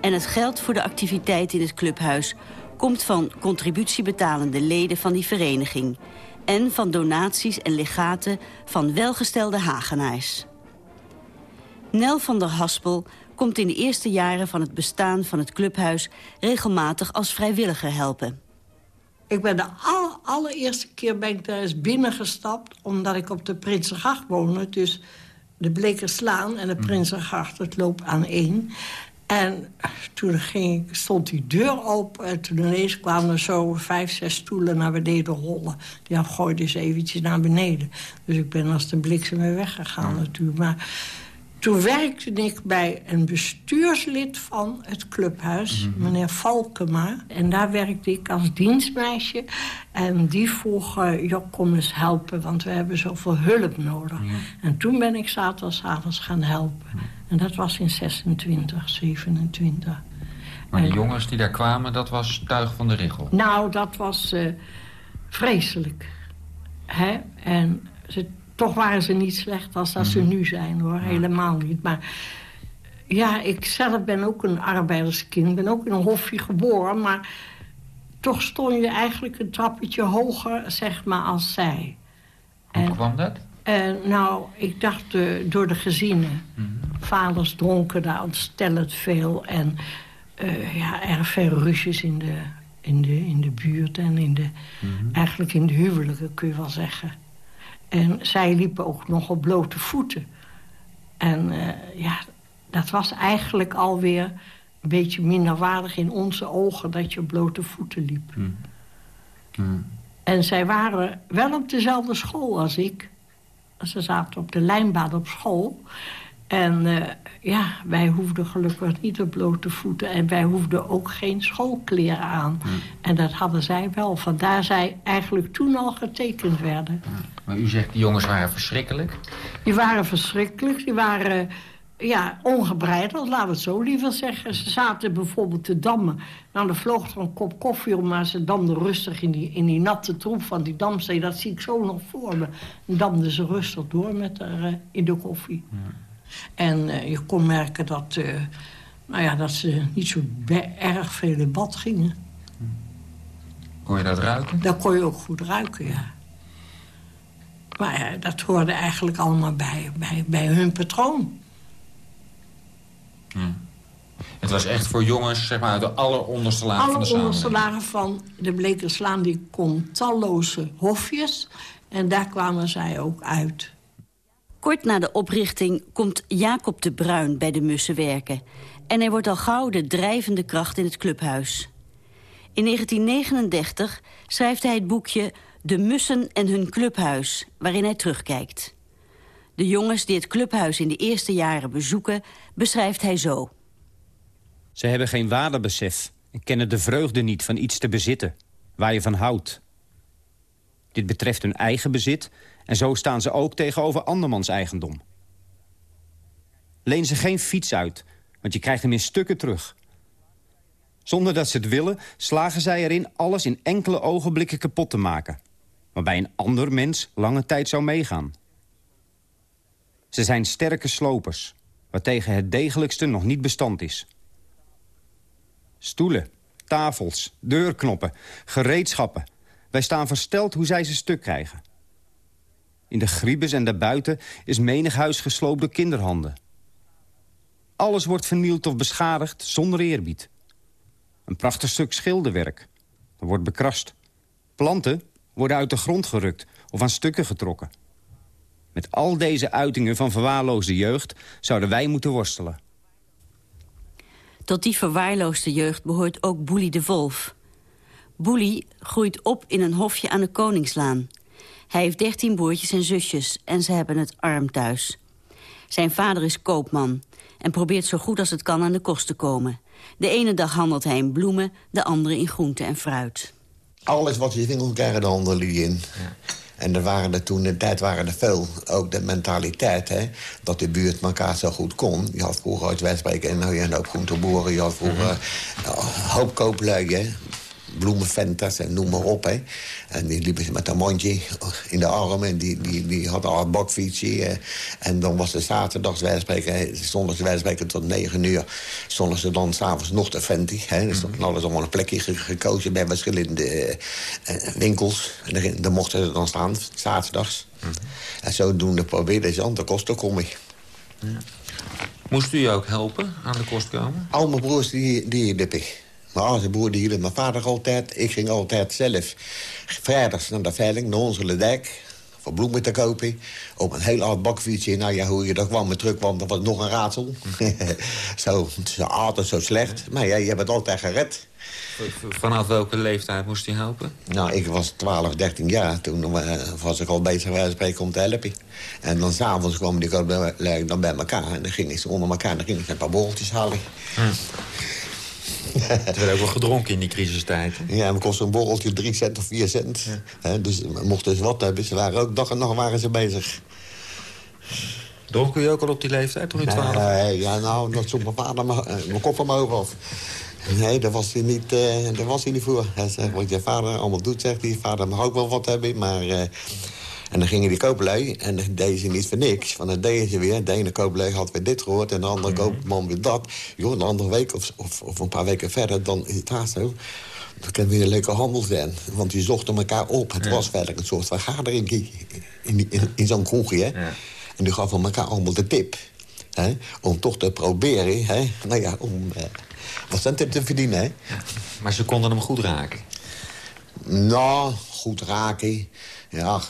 En het geld voor de activiteit in het clubhuis... komt van contributiebetalende leden van die vereniging... en van donaties en legaten van welgestelde Hagenaars. Nel van der Haspel komt in de eerste jaren van het bestaan van het clubhuis... regelmatig als vrijwilliger helpen. Ik ben de aller, allereerste keer ben ik daar eens binnengestapt... omdat ik op de Prinsengracht woonde. Dus de Blekerslaan en de Prinsengracht, het loopt aan één. En toen ging stond die deur open en toen ineens kwamen er zo vijf, zes stoelen naar beneden rollen. Die gooiden ze eventjes naar beneden. Dus ik ben als de bliksem weer weggegaan natuurlijk. Maar toen werkte ik bij een bestuurslid van het clubhuis, meneer Valkema. En daar werkte ik als dienstmeisje. En die vroeg, uh, Joh, kom eens helpen, want we hebben zoveel hulp nodig. En toen ben ik zaterdagsavonds gaan helpen. En dat was in 26, 27. Maar de jongens die daar kwamen, dat was tuig van de richel? Nou, dat was uh, vreselijk. Hè? En ze toch waren ze niet slecht als dat ze nu zijn, hoor. Helemaal niet. Maar ja, ik zelf ben ook een arbeiderskind. ben ook in een hofje geboren. Maar toch stond je eigenlijk een trappetje hoger, zeg maar, als zij. Hoe en, kwam dat? En, nou, ik dacht uh, door de gezinnen. Mm -hmm. Vaders dronken daar ontstellend veel. En uh, ja, erg veel ruzies in de, in, de, in de buurt en in de, mm -hmm. eigenlijk in de huwelijken, kun je wel zeggen. En zij liepen ook nog op blote voeten. En uh, ja, dat was eigenlijk alweer een beetje minderwaardig in onze ogen... dat je op blote voeten liep. Hmm. Hmm. En zij waren wel op dezelfde school als ik. Ze zaten op de lijnbaan op school. En uh, ja, wij hoefden gelukkig niet op blote voeten. En wij hoefden ook geen schoolkleren aan. Hmm. En dat hadden zij wel. Vandaar zij eigenlijk toen al getekend werden. Maar u zegt, die jongens waren verschrikkelijk? Die waren verschrikkelijk. Die waren ja, ongebreideld, laten we het zo liever zeggen. Ze zaten bijvoorbeeld te dammen. Nou, dan vloog er een kop koffie om, maar ze damden rustig in die, in die natte troep van die damstee. Dat zie ik zo nog voor me. En damden ze rustig door met haar, uh, in de koffie. Ja. En uh, je kon merken dat, uh, nou ja, dat ze niet zo erg veel in bad gingen. Kon je dat ruiken? Dat kon je ook goed ruiken, ja. Maar ja, dat hoorde eigenlijk allemaal bij, bij, bij hun patroon. Ja. Het was echt voor jongens, zeg maar, uit de alleronderste lagen van de samenleving. Lagen van de Blekerslaan, die kon talloze hofjes. En daar kwamen zij ook uit. Kort na de oprichting komt Jacob de Bruin bij de Mussen werken. En hij wordt al gauw de drijvende kracht in het clubhuis. In 1939 schrijft hij het boekje De Mussen en hun clubhuis, waarin hij terugkijkt. De jongens die het clubhuis in de eerste jaren bezoeken, beschrijft hij zo. Ze hebben geen waardebesef en kennen de vreugde niet van iets te bezitten, waar je van houdt. Dit betreft hun eigen bezit en zo staan ze ook tegenover andermans eigendom. Leen ze geen fiets uit, want je krijgt hem in stukken terug. Zonder dat ze het willen, slagen zij erin alles in enkele ogenblikken kapot te maken. Waarbij een ander mens lange tijd zou meegaan. Ze zijn sterke slopers, waartegen het degelijkste nog niet bestand is. Stoelen, tafels, deurknoppen, gereedschappen. Wij staan versteld hoe zij ze stuk krijgen. In de griebes en daarbuiten is menig huis gesloopt door kinderhanden. Alles wordt vernield of beschadigd zonder eerbied. Een prachtig stuk schilderwerk. Er wordt bekrast. Planten worden uit de grond gerukt of aan stukken getrokken. Met al deze uitingen van verwaarloosde jeugd zouden wij moeten worstelen. Tot die verwaarloosde jeugd behoort ook Boelie de Wolf. Boelie groeit op in een hofje aan de Koningslaan. Hij heeft dertien broertjes en zusjes en ze hebben het arm thuis. Zijn vader is koopman en probeert zo goed als het kan aan de kost te komen. De ene dag handelt hij in bloemen, de andere in groente en fruit. Alles wat je vindt, krijgen de handel in. En er waren er toen, in de tijd waren er veel, ook de mentaliteit, hè, dat de buurt elkaar zo goed kon. Je had vroeger uit Westbreken en nou je een hoop groenteboeren, je had vroeger een hoop kooplui, hè bloemenventas en noem maar op. Hè. En die liepen ze met een mondje in de arm en die, die, die hadden al een bakfietsje. Eh. En dan was de zaterdags wijspreken, ze wijspreken tot negen uur. Stonden ze dan s'avonds nog te venti. Hè. Dus dan hadden ze allemaal een plekje gekozen bij verschillende eh, eh, winkels. En daar mochten ze dan staan, zaterdags. Mm En zodoende probeerden ze aan de kost te komen. Ja. Moest u je ook helpen aan de kost komen? Al mijn broers die, die liep ik. Mijn oudste broer die hielp mijn vader altijd. Ik ging altijd zelf vrijdags naar de veiling, naar onze dijk. Voor bloemen te kopen. Op een heel oud bakfietsje. Nou ja, hoe je daar kwam met terug kwam, dat was nog een raadsel. [laughs] zo, zo altijd zo slecht. Maar ja, je hebt het altijd gered. Vanaf welke leeftijd moest hij helpen? Nou, ik was 12, 13 jaar. Toen was ik al bezig bij spreken om te helpen. En dan s'avonds kwamen die dan bij elkaar. En dan ging ik onder elkaar dan ging ik een paar borreltjes halen. Hm. Het werd ook wel gedronken in die crisistijd. Ja, en kostte een borreltje drie cent of vier cent. Ja. dus mochten ze wat hebben. Ze waren ook dag en nacht waren ze bezig. Dronken je ook al op die leeftijd, toen je twaalf? Nee, ja, nou, dat zoek mijn vader eh, mijn kop hoofd af. Nee, daar was hij niet, uh, daar was hij niet voor. Hij zegt, wat je vader allemaal doet, zegt hij. Vader mag ook wel wat hebben, maar... Uh, en dan gingen die koopelui en dan deden ze niet voor niks. Want dan deden ze weer. De ene koopelui had weer dit gehoord en de andere mm koopman weer dat. Joh, een andere week of, of, of, een paar weken verder, dan is het daar zo. Dat kan weer een leuke handel zijn. Want die zochten elkaar op. Het was verder een soort vergadering in, in, in, in zo'n kroegje. Ja. En die gaven elkaar allemaal de tip. Hè, om toch te proberen, hè, nou ja, om eh, wat centen te verdienen. Hè. Maar ze konden hem goed raken? Nou, goed raken. Ja,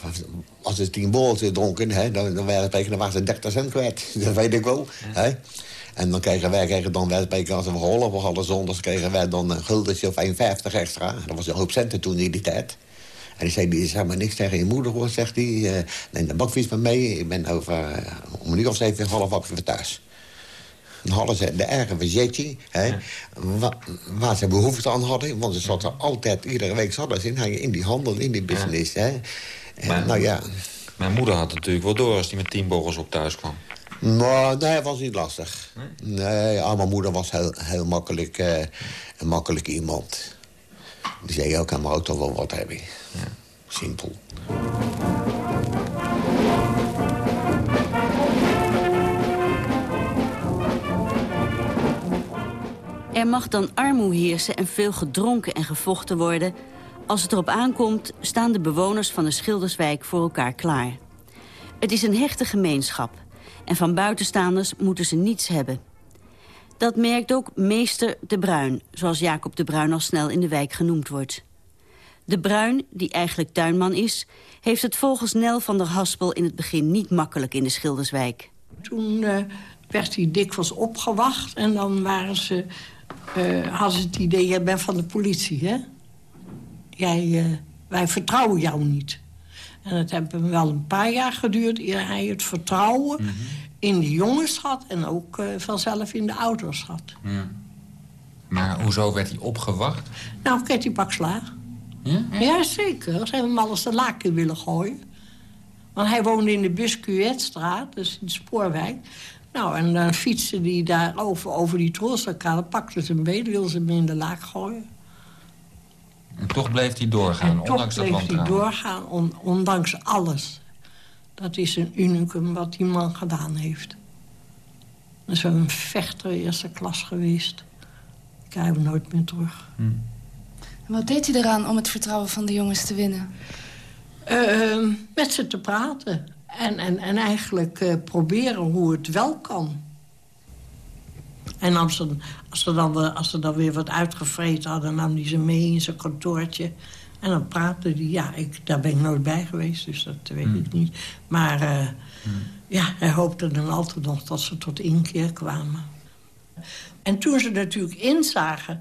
als ze tien borreltjes dronken, hè, dan, dan, dan waren ze 30 cent kwijt. [laughs] Dat weet ik wel. Hè. En dan kregen wij kregen dan als we geholpen hadden zondags... kregen wij dan een guldetje of 1,50 extra. Dat was een hoop centen toen in die tijd. En die zei, die zei maar niks tegen je moeder, hoor, zegt hij. Uh, neem de bakfiets maar mee. Ik ben over uh, om een uur of zeven, half acht weer thuis. Dan hadden ze de eigen verzetje, hè, waar, ze behoefte aan hadden. Want ze zaten altijd, iedere week ze in, in die handel, in die business. Hè. En, nou ja... Mijn moeder had het natuurlijk wel door als die met tien borrels op thuis kwam. Nou, nee, dat was niet lastig. Nee, nee ah, mijn moeder was heel, heel makkelijk, uh, een makkelijk iemand. Die zei ook aan mijn auto wel wat hebben. Ja. Simpel. Er mag dan armoe heersen en veel gedronken en gevochten worden... als het erop aankomt, staan de bewoners van de Schilderswijk voor elkaar klaar. Het is een hechte gemeenschap. En van buitenstaanders moeten ze niets hebben. Dat merkt ook meester De Bruin, zoals Jacob De Bruin al snel in de wijk genoemd wordt. De Bruin, die eigenlijk tuinman is, heeft het volgens Nel van der Haspel in het begin niet makkelijk in de Schilderswijk. Toen uh, werd hij dikwijls opgewacht en dan waren ze uh, hadden ze het idee, jij bent van de politie, hè? Jij, uh, wij vertrouwen jou niet. En het heeft wel een paar jaar geduurd eer hij het vertrouwen... Mhm. in de jongens had en ook uh, vanzelf in de ouders had. Ja. Maar hoezo werd hij opgewacht? Nou, kreeg hij pak slaag. Ja? ja, zeker. Ze hebben hem alles de laken willen gooien. Want hij woonde in de Buscuetstraat, dus in de Spoorwijk. Nou, en dan fietsen die daar over, over die troostelkade, pakten ze hem beet, wilden ze hem in de laak gooien. En toch bleef hij doorgaan, en ondanks toch bleef hij doorgaan, ondanks alles. Dat is een unicum wat die man gedaan heeft. Dat is een vechter eerste klas geweest. Ik krijg hem nooit meer terug. Hm. Wat deed u eraan om het vertrouwen van de jongens te winnen? Uh, met ze te praten. En, en, en eigenlijk uh, proberen hoe het wel kan. En als ze, als, ze dan, als ze dan weer wat uitgevreten hadden... nam hij ze mee in zijn kantoortje. En dan praatte hij. Ja, ik, daar ben ik nooit bij geweest, dus dat weet hmm. ik niet. Maar uh, hmm. ja, hij hoopte dan altijd nog dat ze tot inkeer kwamen. En toen ze natuurlijk inzagen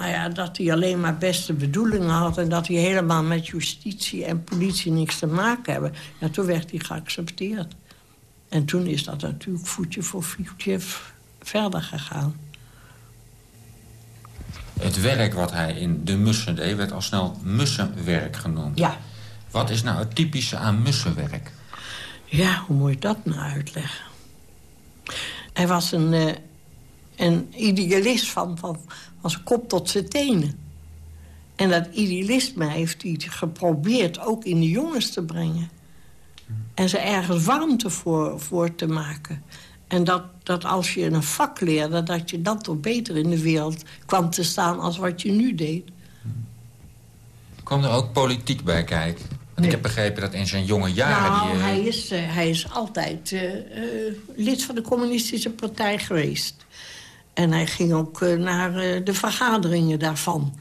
nou ja, dat hij alleen maar beste bedoelingen had... en dat hij helemaal met justitie en politie niks te maken hebben... Ja, toen werd hij geaccepteerd. En toen is dat natuurlijk voetje voor voetje verder gegaan. Het werk wat hij in de mussen deed... werd al snel mussenwerk genoemd. Ja. Wat is nou het typische aan mussenwerk? Ja, hoe moet je dat nou uitleggen? Hij was een, uh, een idealist van, van, van zijn kop tot zijn tenen. En dat idealisme heeft hij geprobeerd ook in de jongens te brengen. En ze ergens warmte voor, voor te maken. En dat, dat als je een vak leerde, dat je dan toch beter in de wereld kwam te staan als wat je nu deed. Kwam er ook politiek bij kijken? Want ik heb begrepen dat in zijn jonge jaren... Nou, die, uh... hij, is, uh, hij is altijd uh, lid van de communistische partij geweest. En hij ging ook naar de vergaderingen daarvan.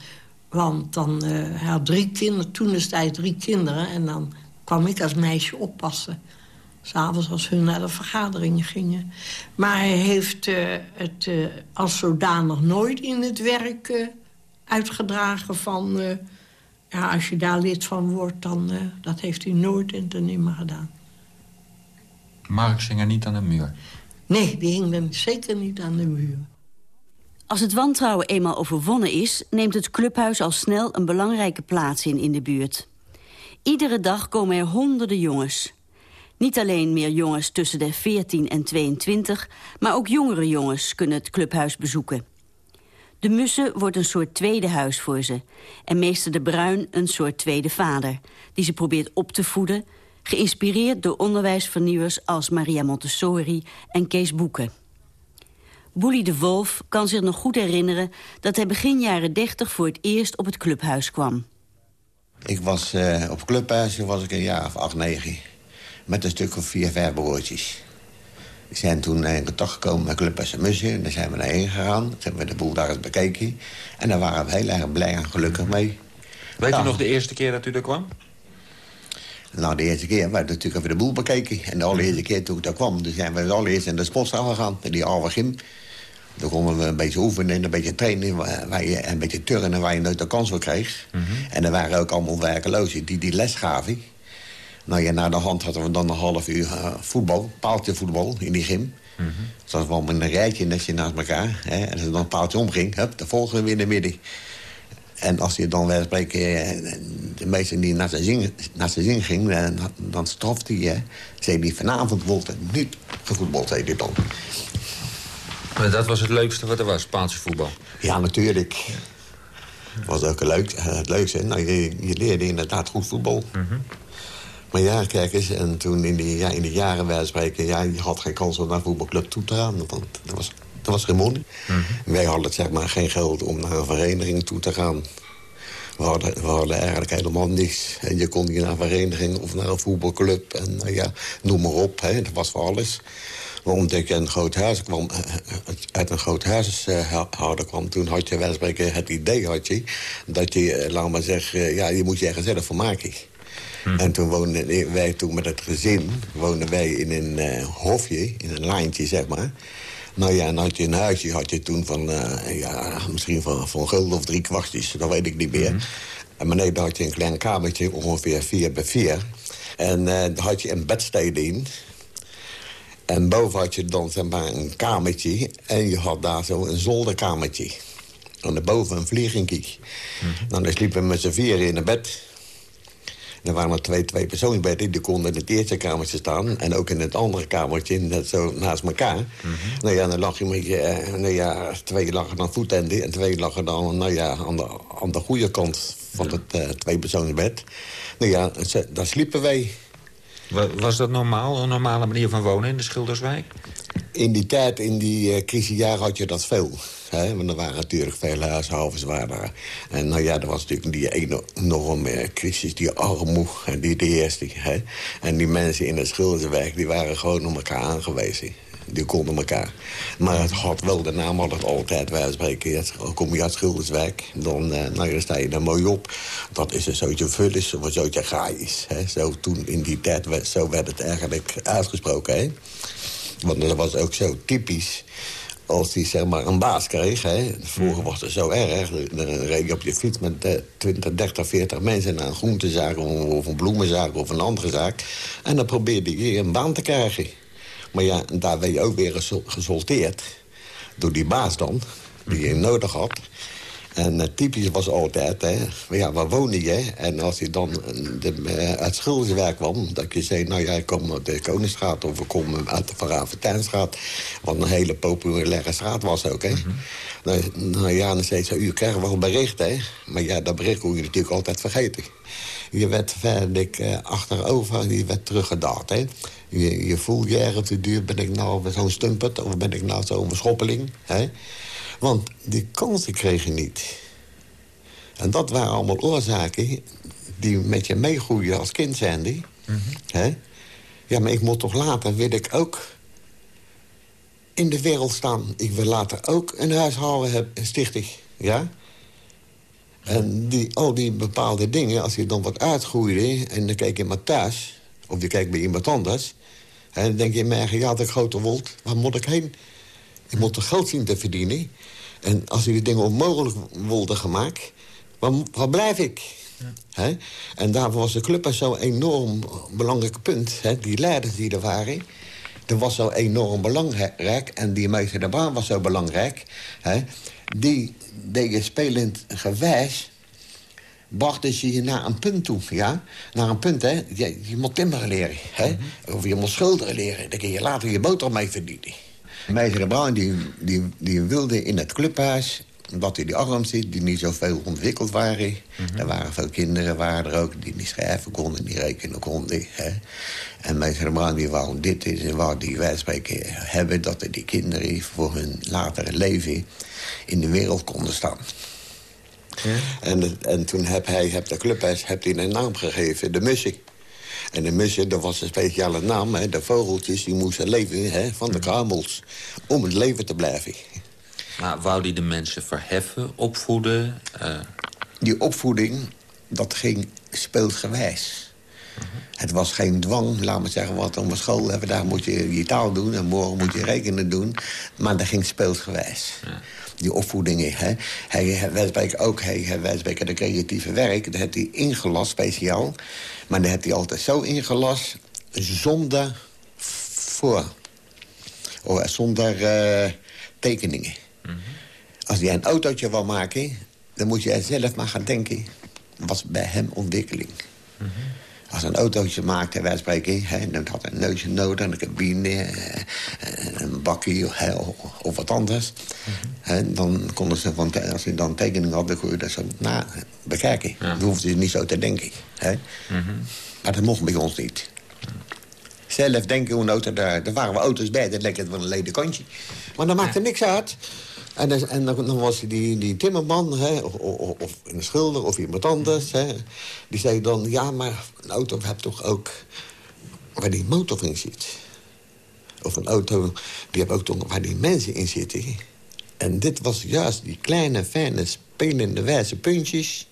Want dan, hij had drie kinderen, toen is hij drie kinderen... en dan kwam ik als meisje oppassen. S'avonds als hun naar de vergaderingen gingen. Maar hij heeft uh, het uh, als zodanig nooit in het werk uh, uitgedragen van... ja, als je daar lid van wordt, dan dat heeft hij nooit en ten nimmer gedaan. Marx hing er niet aan de muur? Nee, die hing er zeker niet aan de muur. Als het wantrouwen eenmaal overwonnen is... neemt het clubhuis al snel een belangrijke plaats in in de buurt. Iedere dag komen er honderden jongens... Niet alleen meer jongens tussen de 14 en 22... maar ook jongere jongens kunnen het clubhuis bezoeken. De Mussen wordt een soort tweede huis voor ze. En meester De Bruin een soort tweede vader... die ze probeert op te voeden... geïnspireerd door onderwijsvernieuwers als Maria Montessori en Kees Boeken. Boelie de Wolf kan zich nog goed herinneren... dat hij begin jaren 30 voor het eerst op het clubhuis kwam. Ik was uh, op clubhuis was ik een jaar of acht, negen met een stuk of vier, vijf broertjes. We zijn toen in contact gekomen met Club Musje. En daar zijn we naar heen gegaan. Toen hebben we de boel daar eens bekeken. En daar waren we heel erg blij en gelukkig mee. Weet u nog de eerste keer dat u er kwam? Nou, de eerste keer hebben we natuurlijk even de boel bekeken. En de allereerste keer toen ik daar kwam... toen zijn we allereerst in de sportzaal gegaan. In die oude gym. Toen konden we een beetje oefenen en een beetje trainen. Waar je, een beetje turnen waar je nooit de kans voor kreeg. Mm En er waren ook allemaal werkelozen die die les gaven. Nou ja, na de hand hadden we dan een half uur uh, voetbal, paaltjevoetbal in die gym. Mm -hmm. Dus dat was wel een rijtje netje naast elkaar. Hè. En als er dan een paaltje omging, hup, de volgende weer in de midden. En als je dan wel spreken, de meesten die naar zijn zin, naar zijn ging, dan, dan strafte hij. Zei hij, vanavond wordt niet gevoetbald, zei hij dan. Maar dat was het leukste wat er was, paaltjevoetbal? Ja, natuurlijk. Dat was ook leuk, het leukste. Nou, je, je leerde inderdaad goed voetbal. Mm -hmm. Maar ja, kijk eens, en toen in die, ja, in de jaren wij spreken... ja, je had geen kans om naar een voetbalclub toe te gaan. Want dat was, was geen money. Mm Wij hadden zeg maar geen geld om naar een vereniging toe te gaan. We hadden, we hadden eigenlijk helemaal niks. En je kon niet naar een vereniging of naar een voetbalclub. En nou ja, noem maar op, hè, dat was voor alles. Maar omdat ik een groot huis kwam, eh, eh, uit een groot huishouder kwam... toen had je wel spreken het idee had je, dat je, laat maar zeggen... ja, je moet je ergens zelf van maken. Hm. En toen woonden wij toen met het gezin woonden wij in een uh, hofje, in een lijntje, zeg maar. Nou ja, en had je een huisje, had je toen van, uh, ja, misschien van, van gulden of drie kwartjes, dat weet ik niet meer. Mm. En beneden had je een klein kamertje, ongeveer vier bij vier. En uh, daar had je een bedstede in. En boven had je dan zeg maar, een kamertje. En je had daar zo een zolderkamertje. En daarboven een vliegingkie. Mm. Nou, dan sliepen we met z'n vieren in een bed. Er waren twee, twee persoonsbedden, die konden in het eerste kamertje staan... en ook in het andere kamertje, net zo naast elkaar. Mm Nou ja, dan lag je met je... Eh, nou ja, twee lagen dan voetenden en twee lagen dan nou ja, aan, de, aan de goede kant van het uh, tweepersoonsbed. Nou ja, daar sliepen wij. Was dat normaal, een normale manier van wonen in de Schilderswijk? In die tijd, in die uh, crisisjaren had je dat veel. Hè? Want er waren natuurlijk veel huishoudens. En nou ja, er was natuurlijk die enorme crisis, die armoede, die, eerste. Hè? En die mensen in het schilderswerk, die waren gewoon op elkaar aangewezen. Die konden elkaar. Maar het had wel de naam had altijd. Wij spreken, kom je uit Schilderswijk, dan, uh, nou, dan sta je er mooi op. Dat is een zootje vullis of een zootje gaais. Zo toen in die tijd, zo werd het eigenlijk uitgesproken. Hè. Want dat was ook zo typisch als hij zeg maar een baas kreeg. Hè. Vroeger was het zo erg. Dan reed je op je fiets met 20, 30, 40 mensen... naar een groentezaak of een bloemenzaak of een andere zaak. En dan probeerde je een baan te krijgen. Maar ja, daar werd je ook weer gesolteerd. Door die baas dan, die je nodig had. En het typisch was altijd, hè, ja, waar woon je? En als je dan de, uh, uit schilderswerk kwam, dat je zei... nou ja, ik kom uit de Koningsstraat of ik kom uit de Van Wat een hele populaire straat was ook, hè. Mhm. nou, nou, ja, dan zei ze, u krijgt wel bericht, hè. Maar ja, dat bericht kon je natuurlijk altijd vergeten. Je werd verder achterover, je werd teruggedaald, hè. Je, je voelt je ergens te duur, ben ik nou zo'n stumpert... of ben ik nou zo'n verschoppeling, hè. Want die kansen kreeg je niet. En dat waren allemaal oorzaken die met je meegroeien als kind zijn. Die. Mm Ja, maar ik moet toch later, wil ik ook in de wereld staan. Ik wil later ook een huishouden hebben, stichting. Ja? En die, al die bepaalde dingen, als je dan wat uitgroeide... en dan kijk je maar thuis, of je kijkt bij iemand anders... en dan denk je, merken, ja, dat grote wold, waar moet ik heen? Ik moet er geld zien te verdienen. En als die dingen onmogelijk worden gemaakt, waar, waar blijf ik? Ja. En daarvoor was de club zo'n enorm belangrijk punt. Die leiders die er waren, dat was zo enorm belangrijk. En die meester de baan was zo belangrijk. Die deden spelend gewijs brachten ze je naar een punt toe, ja? Naar een punt, hè? Je, je moet timmeren leren, hè? Mhm. Of je moet schilderen leren. Dan kun je later je boter mee verdienen. Meisje Bruin die, die, die wilde in het clubhuis omdat hij die arm zit, die niet zoveel ontwikkeld waren. Mm Er waren veel kinderen waren er ook die niet schrijven konden, niet rekenen konden. Hè. En de Bruin die wou dit is en wou die wij spreken hebben... dat die kinderen voor hun latere leven in de wereld konden staan. Ja. En, en toen heb hij heb de clubhuis heb hij een naam gegeven, de Mussik. En de mussen, dat was een speciale naam. Hè. De vogeltjes die moesten leven hè, van de kruimels. Om het leven te blijven. Maar wou die de mensen verheffen, opvoeden? Uh... Die opvoeding, dat ging speelsgewijs. Uh Het was geen dwang, laat maar zeggen, wat om school hebben. Daar moet je je taal doen en morgen moet je rekenen doen. Maar dat ging speelsgewijs. Ja die opvoedingen. Hè. Hij, wij ook, hij, spreken de creatieve werk. Dat heeft hij ingelast speciaal. Maar dat heeft hij altijd zo ingelast zonder voor. Of zonder uh, tekeningen. Mhm. Als hij een autootje wil maken, dan moet je zelf maar gaan denken. was bij hem ontwikkeling. Mm als een autootje maakte, wij spreken, hè, dan had een neusje nodig, een cabine, eh, een bakje of, wat anders. Mm dan konden ze, van, als je dan tekening had, dan kon je dat zo na bekijken. Ja. Dan hoefde je niet zo te denken. Mhm. Maar dat mocht bij ons niet. Zelf denken hoe een auto daar... Er waren we auto's bij, dat lekker van een ledekantje. Maar dat maakte niks uit. En, dan, en dan, was die, die timmerman, hè, of, of, of, een schilder of iemand anders... Hè, die zei dan, ja, maar een auto heeft toch ook waar die motor in zit. Of een auto, die heeft ook toch waar die mensen in zitten. En dit was juist die kleine, fijne, spelende wijze puntjes...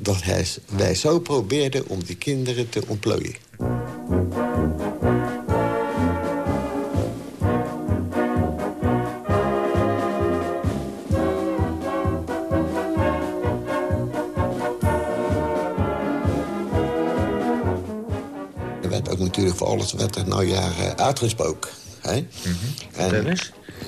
dat hij, wij zo probeerden om die kinderen te ontplooien. natuurlijk voor alles werd er nou ja uh, uitgesproken. Hè? Mm -hmm. en,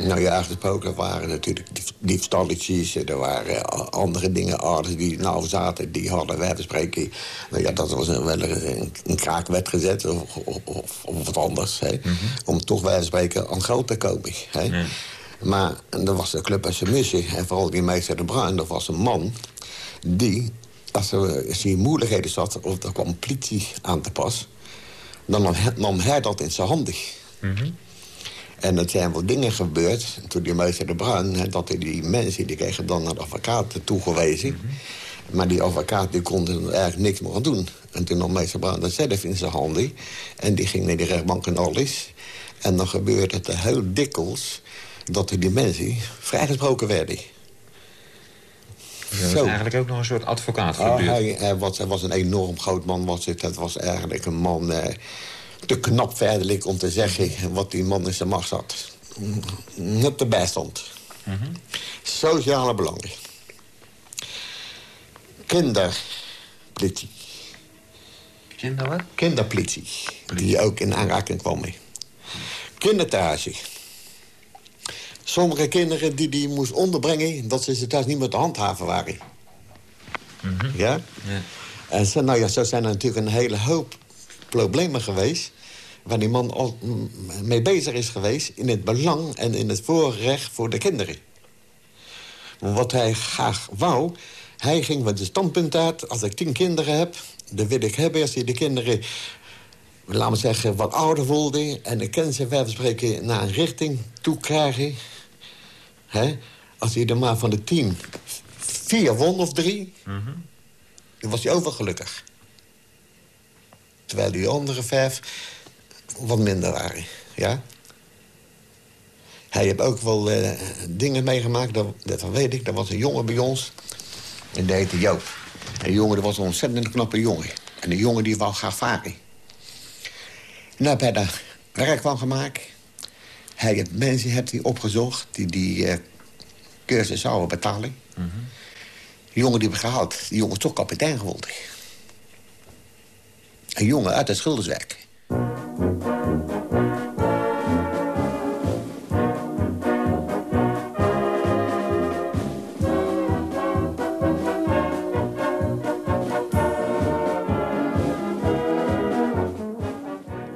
nou ja, uitgesproken waren natuurlijk diefstalletjes. Er waren eh, andere dingen, aardig die nou zaten, die hadden wij bespreken. Nou ja, dat was wel een, een kraakwet gezet of, of, of, of wat anders. Hè? Mhm. Om toch wij spreken aan geld te komen. Hè? Maar er was de club als missie. En vooral die meester de Bruin, dat was een man die, als er, als hij moeilijkheden zat... of er kwam politie aan te pas dan nam hij dat in zijn handen. Mhm. En er zijn wel dingen gebeurd, toen die meester de Bruin... hè, dat die mensen die kregen dan naar de advocaat toegewezen. Maar die advocaat die kon er eigenlijk niks meer aan doen. En toen nam meester Bruin dat zelf in zijn handen. En die ging naar de rechtbank en alles. En dan gebeurde het heel dikwijls dat die mensen vrijgesproken werden. Dat was eigenlijk ook nog een soort advocaat buurt. hij, hij was, hij was een enorm groot man. Was het. het was eigenlijk een man eh, te knap verderlijk om te zeggen wat die man in zijn macht had. Net erbij stond. Sociale belangen. Kinderpolitie. Kinder wat? Kinderpolitie. Die ook in aanraking kwam mee. Kindertage. Sommige kinderen die die moest onderbrengen... dat ze ze thuis niet meer te handhaven waren. Ja? Ja. En zo, nou ja, zo zijn er natuurlijk een hele hoop problemen geweest... waar die man al mee bezig is geweest... in het belang en in het voorrecht voor de kinderen. Wat hij graag wou... hij ging met de standpunt uit... als ik tien kinderen heb, dan wil ik hebben... als die de kinderen, laten we zeggen, wat ouder worden... en ik ken ze verder spreken naar een richting toe krijgen... Hè? Als hij er maar van de tien vier won of drie... dan was hij ook wel gelukkig. Terwijl die andere vijf wat minder waren, ja. Hij heeft ook wel eh, dingen meegemaakt, dat, dat weet ik. Er was een jongen bij ons, en die heette Joop. En die jongen dat was een ontzettend knappe jongen. En die jongen die wou graag varen. Nou, heb hij daar werk van gemaakt. Hij heeft mensen heeft hij opgezocht die die eh, cursus zouden betalen. Die jongen die ik gehaald. Die jongen is toch kapitein geworden. Een jongen uit het schilderswerk.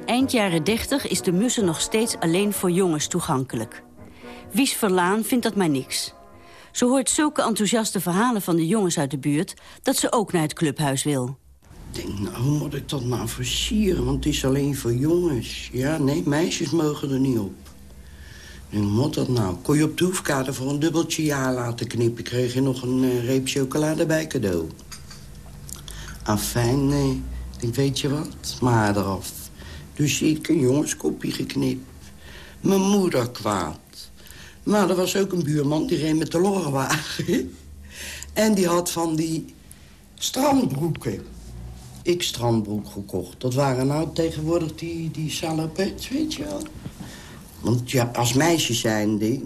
Eind jaren 30 is de Mussen nog steeds alleen voor jongens toegankelijk. Wies Verlaan vindt dat maar niks. Ze hoort zulke enthousiaste verhalen van de jongens uit de buurt... dat ze ook naar het clubhuis wil. Denk, nou, moet ik dat nou versieren? Want het is alleen voor jongens. Ja, nee, meisjes mogen er niet op. Hoe moet dat nou? Kon je op de hoefkade voor een dubbeltje ja laten knippen... kreeg je nog een eh, reep chocolade bij cadeau. Afijn, nee. Ik weet je wat? Maar eraf. Dus ik een jongenskopje geknipt. Mijn moeder kwaad. Maar er was ook een buurman, die reed met de lorrenwagen. [laughs] En die had van die strandbroeken. Ik strandbroek gekocht. Dat waren nou tegenwoordig die, die salopets, weet je wel. Want ja, als meisje zijnde,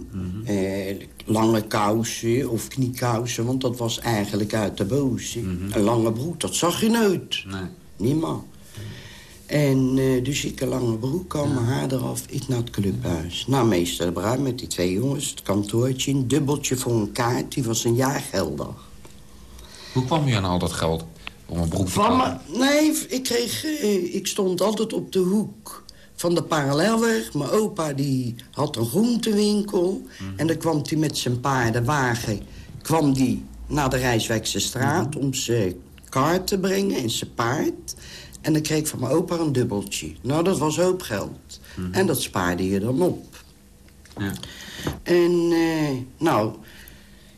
eh, lange kousen of kniekousen... want dat was eigenlijk uit de boze. Een lange broek, dat zag je nooit. Nee. Niemand. En eh, dus ik een lange broek, al mijn haar eraf, ik naar het clubhuis. Nou, meester de Bruin met die twee jongens, het kantoortje... een dubbeltje voor een kaart, die was een jaar geldig. Hoe kwam u aan al dat geld om een te Van me, nee, ik, kreeg, eh, ik stond altijd op de hoek van de parallelweg. Mijn opa die had een groentewinkel. En dan kwam hij met zijn paardenwagen kwam die naar de Rijswijkse straat... om zijn kaart te brengen en zijn paard. En dan kreeg ik van mijn opa een dubbeltje. Nou, dat was hoop geld. En dat spaarde je dan op. Ja. En, eh, nou,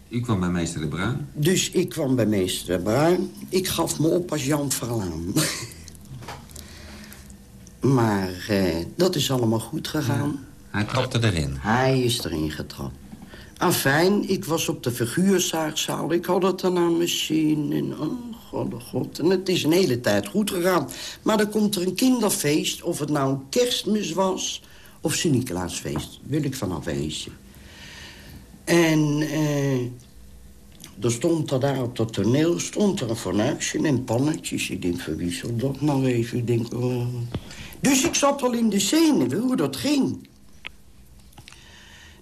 U kwam bij meester de Bruin. dus ik kwam bij meester Bruin. Ik gaf me op als Jan Verlaan. [laughs] maar eh, dat is allemaal goed gegaan. Hij trapte erin. Hij is erin getrapt. Afijn, ik was op de figuurzaagzaal. Ik had het dan aan mijn zin. En oh, god, oh god. En het is een hele tijd goed gegaan. Maar dan komt er een kinderfeest. Of het nou een kerstmis was of Sint-Nicolaasfeest. Wil ik vanaf wezen. En eh, er stond er daar op dat toneel stond er een fornuisje en pannetjes. Ik denk, verwissel dat nou even. Ik denk, oh. Dus ik zat al in de zenuwen hoe dat ging.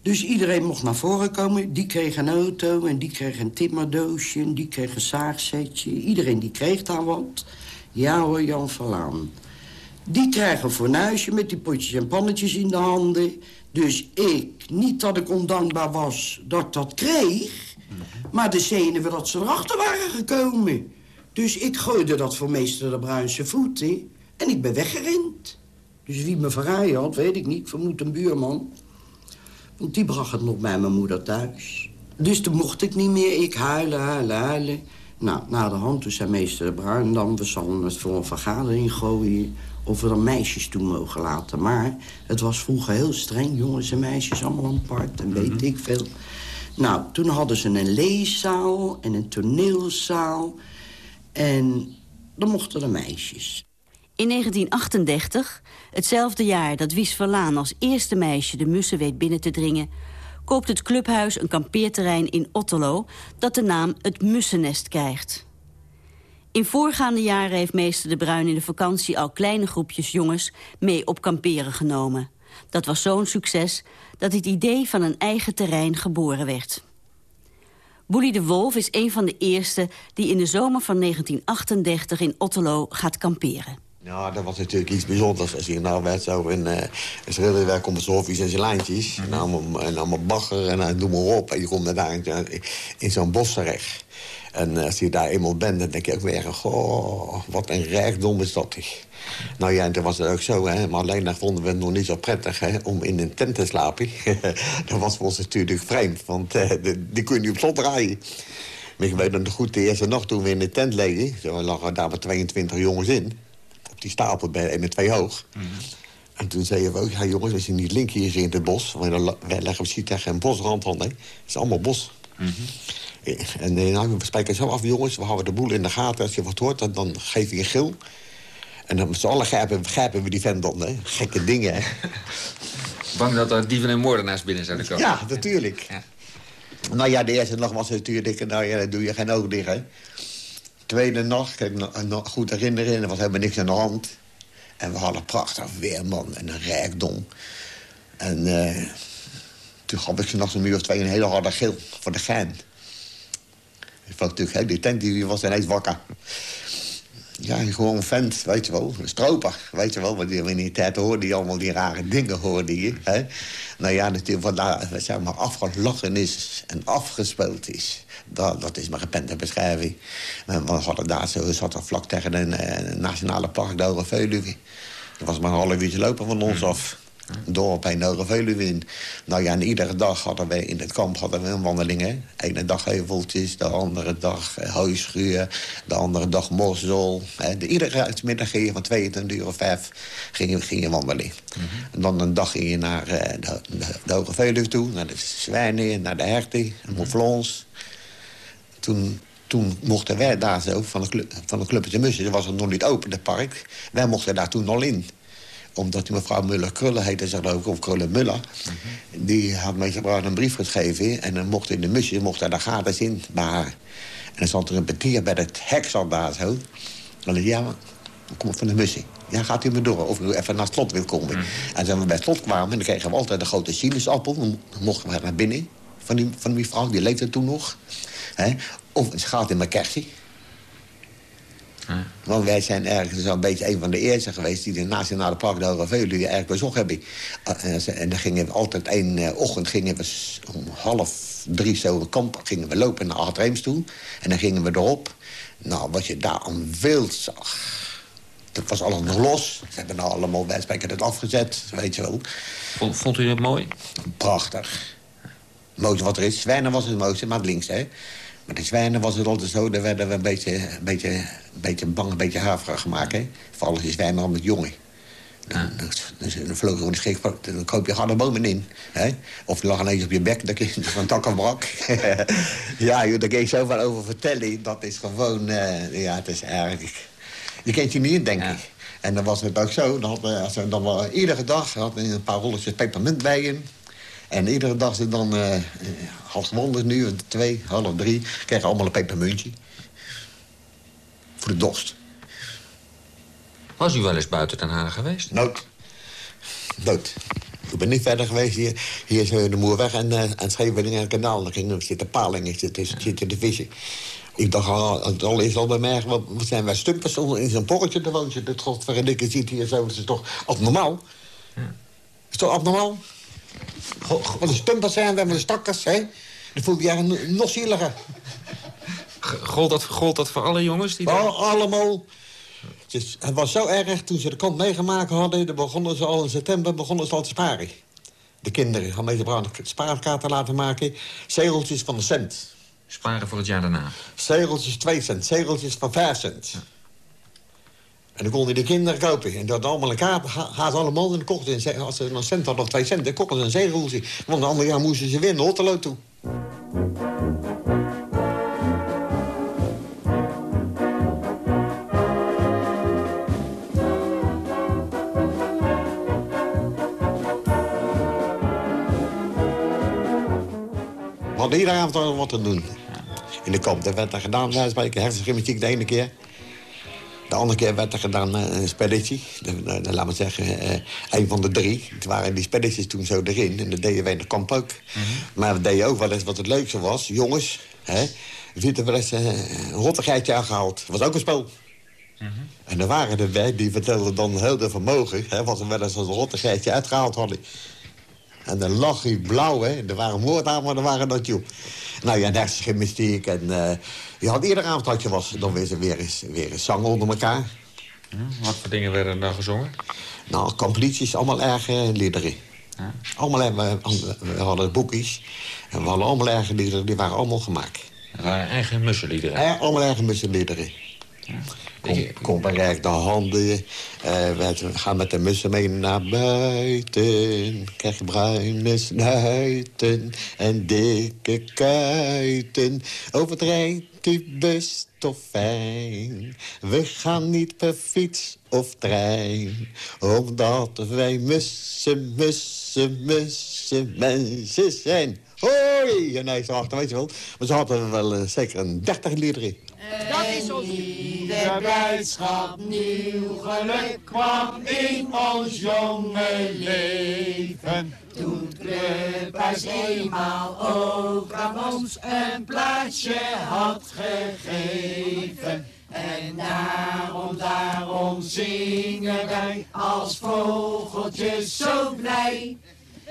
Dus iedereen mocht naar voren komen. Die kreeg een auto en die kreeg een timmerdoosje... en die kreeg een zaagzetje. Iedereen die kreeg daar wat. Ja hoor, Jan Verlaan. Die krijgen fornuisje met die potjes en pannetjes in de handen. Dus ik, niet dat ik ondankbaar was dat dat kreeg... maar de zenuwen dat ze erachter waren gekomen. Dus ik gooide dat voor meester de Bruinse voeten... en ik ben weggerend. Dus wie me verraaien had, weet ik niet. Vermoed een buurman. Want die bracht het nog bij mijn moeder thuis. Dus toen mocht ik niet meer. Ik huilen, huilen, huilen. Nou, na de hand toen zei meester Bruin dan... we zullen het voor een vergadering gooien of we dan meisjes toe mogen laten. Maar het was vroeger heel streng. Jongens en meisjes allemaal apart en weet ik veel. Nou, toen hadden ze een leeszaal en een toneelzaal. En dan mochten de meisjes. In 1938, hetzelfde jaar dat Wies Verlaan als eerste meisje de mussen weet binnen te dringen... koopt het clubhuis een kampeerterrein in Otterlo dat de naam het Mussennest krijgt. In voorgaande jaren heeft meester De Bruin in de vakantie al kleine groepjes jongens mee op kamperen genomen. Dat was zo'n succes dat het idee van een eigen terrein geboren werd. Boelie de Wolf is een van de eerste die in de zomer van 1938 in Otterlo gaat kamperen. Ja, dat was natuurlijk iets bijzonders. Als je nou werd zo in uh, het werk om Sofies en zijn lijntjes. En allemaal, en allemaal bagger en uh, noem maar op. En je komt daar in, in zo'n bos terecht. En als je daar eenmaal bent, dan denk je ook weer... Goh, wat een rijkdom is dat. Nou ja, en toen was het ook zo, hè. Maar alleen dan vonden we het nog niet zo prettig, hè, om in een tent te slapen. [laughs] dat was voor ons natuurlijk vreemd, want uh, die kun je niet op slot draaien. Maar ik weet nog goed, de eerste nacht toen we in de tent legen... zo lagen daar met 22 jongens in. Op die stapel bij 1 en 2 hoog. Mm En toen zeiden we ook, ja jongens, als je niet link hier in het bos... want dan leggen we tegen een bosrand aan, hè. Het is allemaal bos. Mm -hmm. En eh, nou, we spreken zo af, jongens, we houden de boel in de gaten. Als je wat hoort, dan, dan geef je een gil. En dan met z'n allen grijpen, grijpen we die vent dan, hè. Gekke dingen, hè. [laughs] Bang dat er dieven en moordenaars binnen zouden komen. Ja, natuurlijk. Ja. Nou ja, de eerste nacht was natuurlijk, nou ja, dan doe je geen oog dicht, hè. Tweede nacht, kan ik nog goed herinneren, er was helemaal niks aan de hand. En we hadden prachtig weer, man, en een rijkdom. En uh, toen gaf ik nog een uur of twee een hele harde gil voor de gein. Ik vond natuurlijk, die tent die was ineens wakker. Ja, gewoon vent, weet je wel. Een stroper, weet je wel. Want in die tijd hoorde je allemaal die rare dingen, hoorde je. Hè? Nou ja, natuurlijk, wat daar zeg maar, afgelachen is en afgespeeld is. Dat, dat is maar een pen te beschrijven. We hadden daar zo, zat vlak tegen een, nationale park, de Hoge Veluwe. Dat was maar een half uurtje lopen van ons af. Dorp heen Hoge Veluwe in. Nou ja, en iedere dag hadden we in het kamp hadden we een wandeling. Hè. De ene dag heuveltjes, de andere dag uh, huisschuur, de andere dag morsel. Hè. De, iedere middag ging je van 22 uur of 5 ging je, ging je wandelen. En dan een dag ging je naar uh, de, de, de, Hoge Veluwe toe, naar de zwijnen, naar de herten, naar Montflons. Toen toen mochten wij daar zo, van de, club, van de Club de Mussen, dat was het nog niet open, het park. Wij mochten daar toen al in omdat die mevrouw Muller-Krullen heette ze ook, of Krullen-Muller... die had Bruin een brief geschreven... en dan mocht in de musje mocht daar de gratis in bij haar. En dan stond er een petier bij het hek zat daar zo. En dan ja, dan kom ik van de musje. Ja, gaat u me door of u even naar het slot wil komen. En toen we bij het slot kwamen, dan kregen we altijd een grote sinaasappel. Dan mochten we naar binnen van die, van die vrouw, die leefde toen nog. He? Of een schaat in mijn. Ja. Want wij zijn ergens zo'n beetje een van de eerste geweest... die de Nationale Park de Hoge Veluwe eigenlijk bezocht hebben. En dan gingen we altijd één uh, ochtend gingen we om half drie zo kamp... gingen we lopen naar Adreems toe. En dan gingen we erop. Nou, wat je daar aan wild zag... Dat was allemaal nog los. Ze hebben nou allemaal bij het afgezet, weet je wel. Vond, vond u dat mooi? Prachtig. Het mooiste wat er is. Zwijnen was het mooiste, maar het links, hè. Maar de zwijnen was het altijd zo, daar werden we een beetje, een beetje, een beetje bang, een beetje haverig gemaakt. Hè? Vooral die zwijnen al met jongen. Dan, dan, dan vlogen we de dan koop je harde bomen in. Hè? Of je lag ineens op je bek, kreeg je van tak brak. [laughs] ja, joh, daar kan je zoveel over vertellen. Dat is gewoon, uh, ja, het is eigenlijk... Je kent je niet in, denk ik. En dan was het ook zo, dan hadden als dan iedere dag hadden we een paar rolletjes pepermunt bij je. En iedere dag ze dan uh, half nu twee, half drie... krijgen allemaal een pepermuntje. Voor de dorst. Was u wel eens buiten Den Haag geweest? Nooit. Nooit. Ik ben niet verder geweest. Hier, hier is de Moerweg en, uh, en Scheveningen en het kanaal. Daar gingen zitten palingen, zitten, zitten de vissen. Ik dacht al, al is al bij mij, wat, zijn wij stumpers in zo'n porretje te wonen. Dat godverdikke ziet hier zo, dat is toch abnormaal? Ja. Is toch abnormaal? Wat een stumpers zijn we met de stakkers, hè? Dan voel je nog zieliger. Gold dat, gold dat voor alle jongens? Die oh, allemaal. Dus het was zo erg, toen ze de kant meegemaakt hadden... Dan begonnen ze al in september begonnen ze al te sparen. de kinderen gaan meestal spaarkaarten laten maken. Zegeltjes van een cent. Sparen voor het jaar daarna. Zegeltjes 2 cent, zegeltjes van 5 cent. En dan konden de kinderen kopen. En dat allemaal elkaar gaan ze allemaal. En dan kochten ze, als ze een cent hadden of twee cent, dan kochten ze een zegeltje. Want een ander jaar moesten ze winnen, Otterlo toe. We hadden iedere avond wat te doen. In de kamp. Dat werd er gedaan, spreken, hersengymnastiek de ene keer. De andere keer werd er gedaan eh, een spelletje. Laat maar zeggen, eh, een van de drie. Toen waren die spelletjes toen zo erin. En dat deden wij in de kamp ook. Maar we deden ook wel eens wat het leukste was. Jongens, hè. We hebben wel eens eh, een rottigheidje aangehaald. Dat was ook een spel. En er waren er bij, die vertelden dan heel de vermogen... Hè, wat ze wel eens een rottigheidje uitgehaald hadden. En dan lag hij blauw, hè. Er waren moordamen, maar er waren dat. Nou ja, daar is gymnastiek. En uh, je had iedere avond had je was, dan weer, eens, weer, eens, weer eens zang onder elkaar. Wat voor dingen werden er dan gezongen? Nou, kampliedjes, allemaal erge liederen. Ja. Allemaal, eh, we, we hadden boekjes. En we hadden allemaal erge liederen, die waren allemaal gemaakt. Dat waren eigen mussenliederen? Ja, allemaal eigen mussenliederen. Kom, kom bereik de handen. Uh, we gaan met de mussen mee naar buiten. Krijg bruine snuiten en dikke kuiten. Overdrijft u best of fijn. We gaan niet per fiets of trein. Omdat wij mussen, mussen, mussen mensen zijn. Hoi! En hij is achter, weet je wel. Maar ze hadden wel uh, zeker een dertig liederen. Dat is ons de blijdschap, nieuw geluk kwam in ons jonge leven. Toen Clubhuis eenmaal ook aan ons een plaatsje had gegeven. En daarom, daarom zingen wij als vogeltjes zo blij.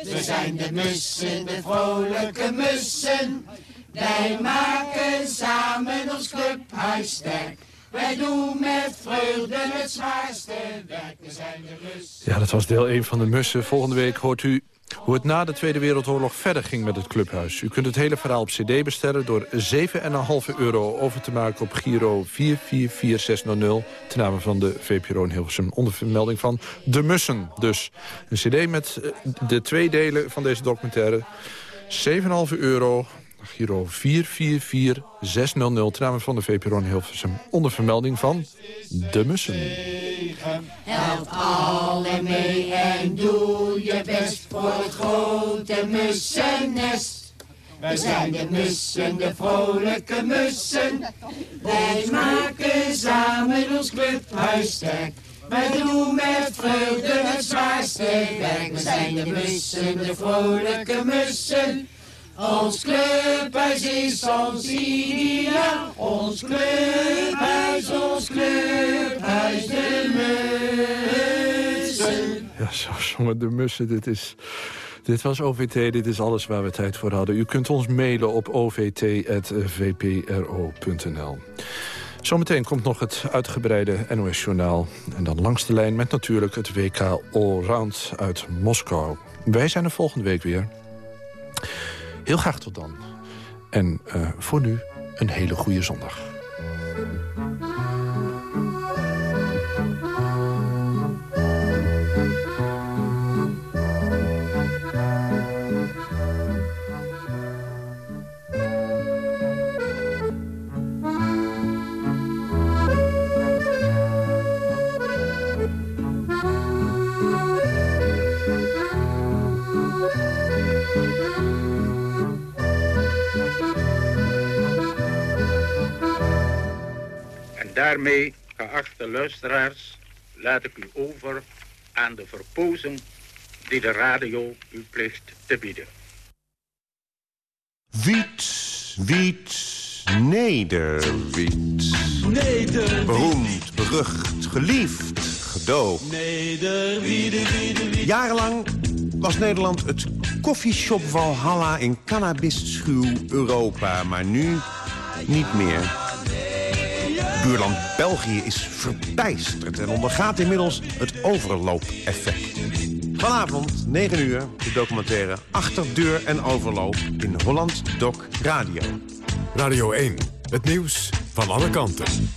We zijn de mussen, de vrolijke mussen. Wij maken samen ons clubhuis sterk. Wij doen met vreugde het zwaarste werk. We zijn de mussen. Ja, dat was deel 1 van de mussen. Volgende week hoort u hoe het na de Tweede Wereldoorlog verder ging met het clubhuis. U kunt het hele verhaal op cd bestellen door 7,5 euro over te maken op Giro 444600... ten name van de VPRO in Hilversum, onder vermelding van De Mussen. Dus een cd met de twee delen van deze documentaire. 7,5 euro, Giro 444600, ten name van de VPRO in Hilversum... onder vermelding van De Mussen. Help alle mee en doe je best voor het grote mussennest. We zijn de mussen, de vrolijke mussen. Wij maken samen ons clubhuis sterk. Wij doen met vreugde het zwaarste werk. We zijn de mussen, de vrolijke mussen. Ons clubhuis is ons ideaal. Ons clubhuis, ons clubhuis, de mussen. Ja, zo zongen de mussen. Dit, is, dit was OVT, dit is alles waar we tijd voor hadden. U kunt ons mailen op ovt.vpro.nl. Zometeen komt nog het uitgebreide NOS-journaal. En dan langs de lijn met natuurlijk het WK Allround uit Moskou. Wij zijn er volgende week weer. Heel graag tot dan. En uh, voor nu een hele goede zondag. Daarmee, geachte luisteraars, laat ik u over aan de verpozen die de radio u plicht te bieden. Wiet, wiet, nederwiet. Nederwiet. Beroemd, berucht, geliefd, gedoogd. Nederwiede, wiede, wiede. Jarenlang was Nederland het koffieshop Valhalla in cannabisschuw Europa. Maar nu niet meer. Buurland België is verbijsterd en ondergaat inmiddels het overloopeffect. Vanavond, 9 uur, de documentaire Achterdeur en Overloop in Holland Doc Radio. Radio 1, het nieuws van alle kanten.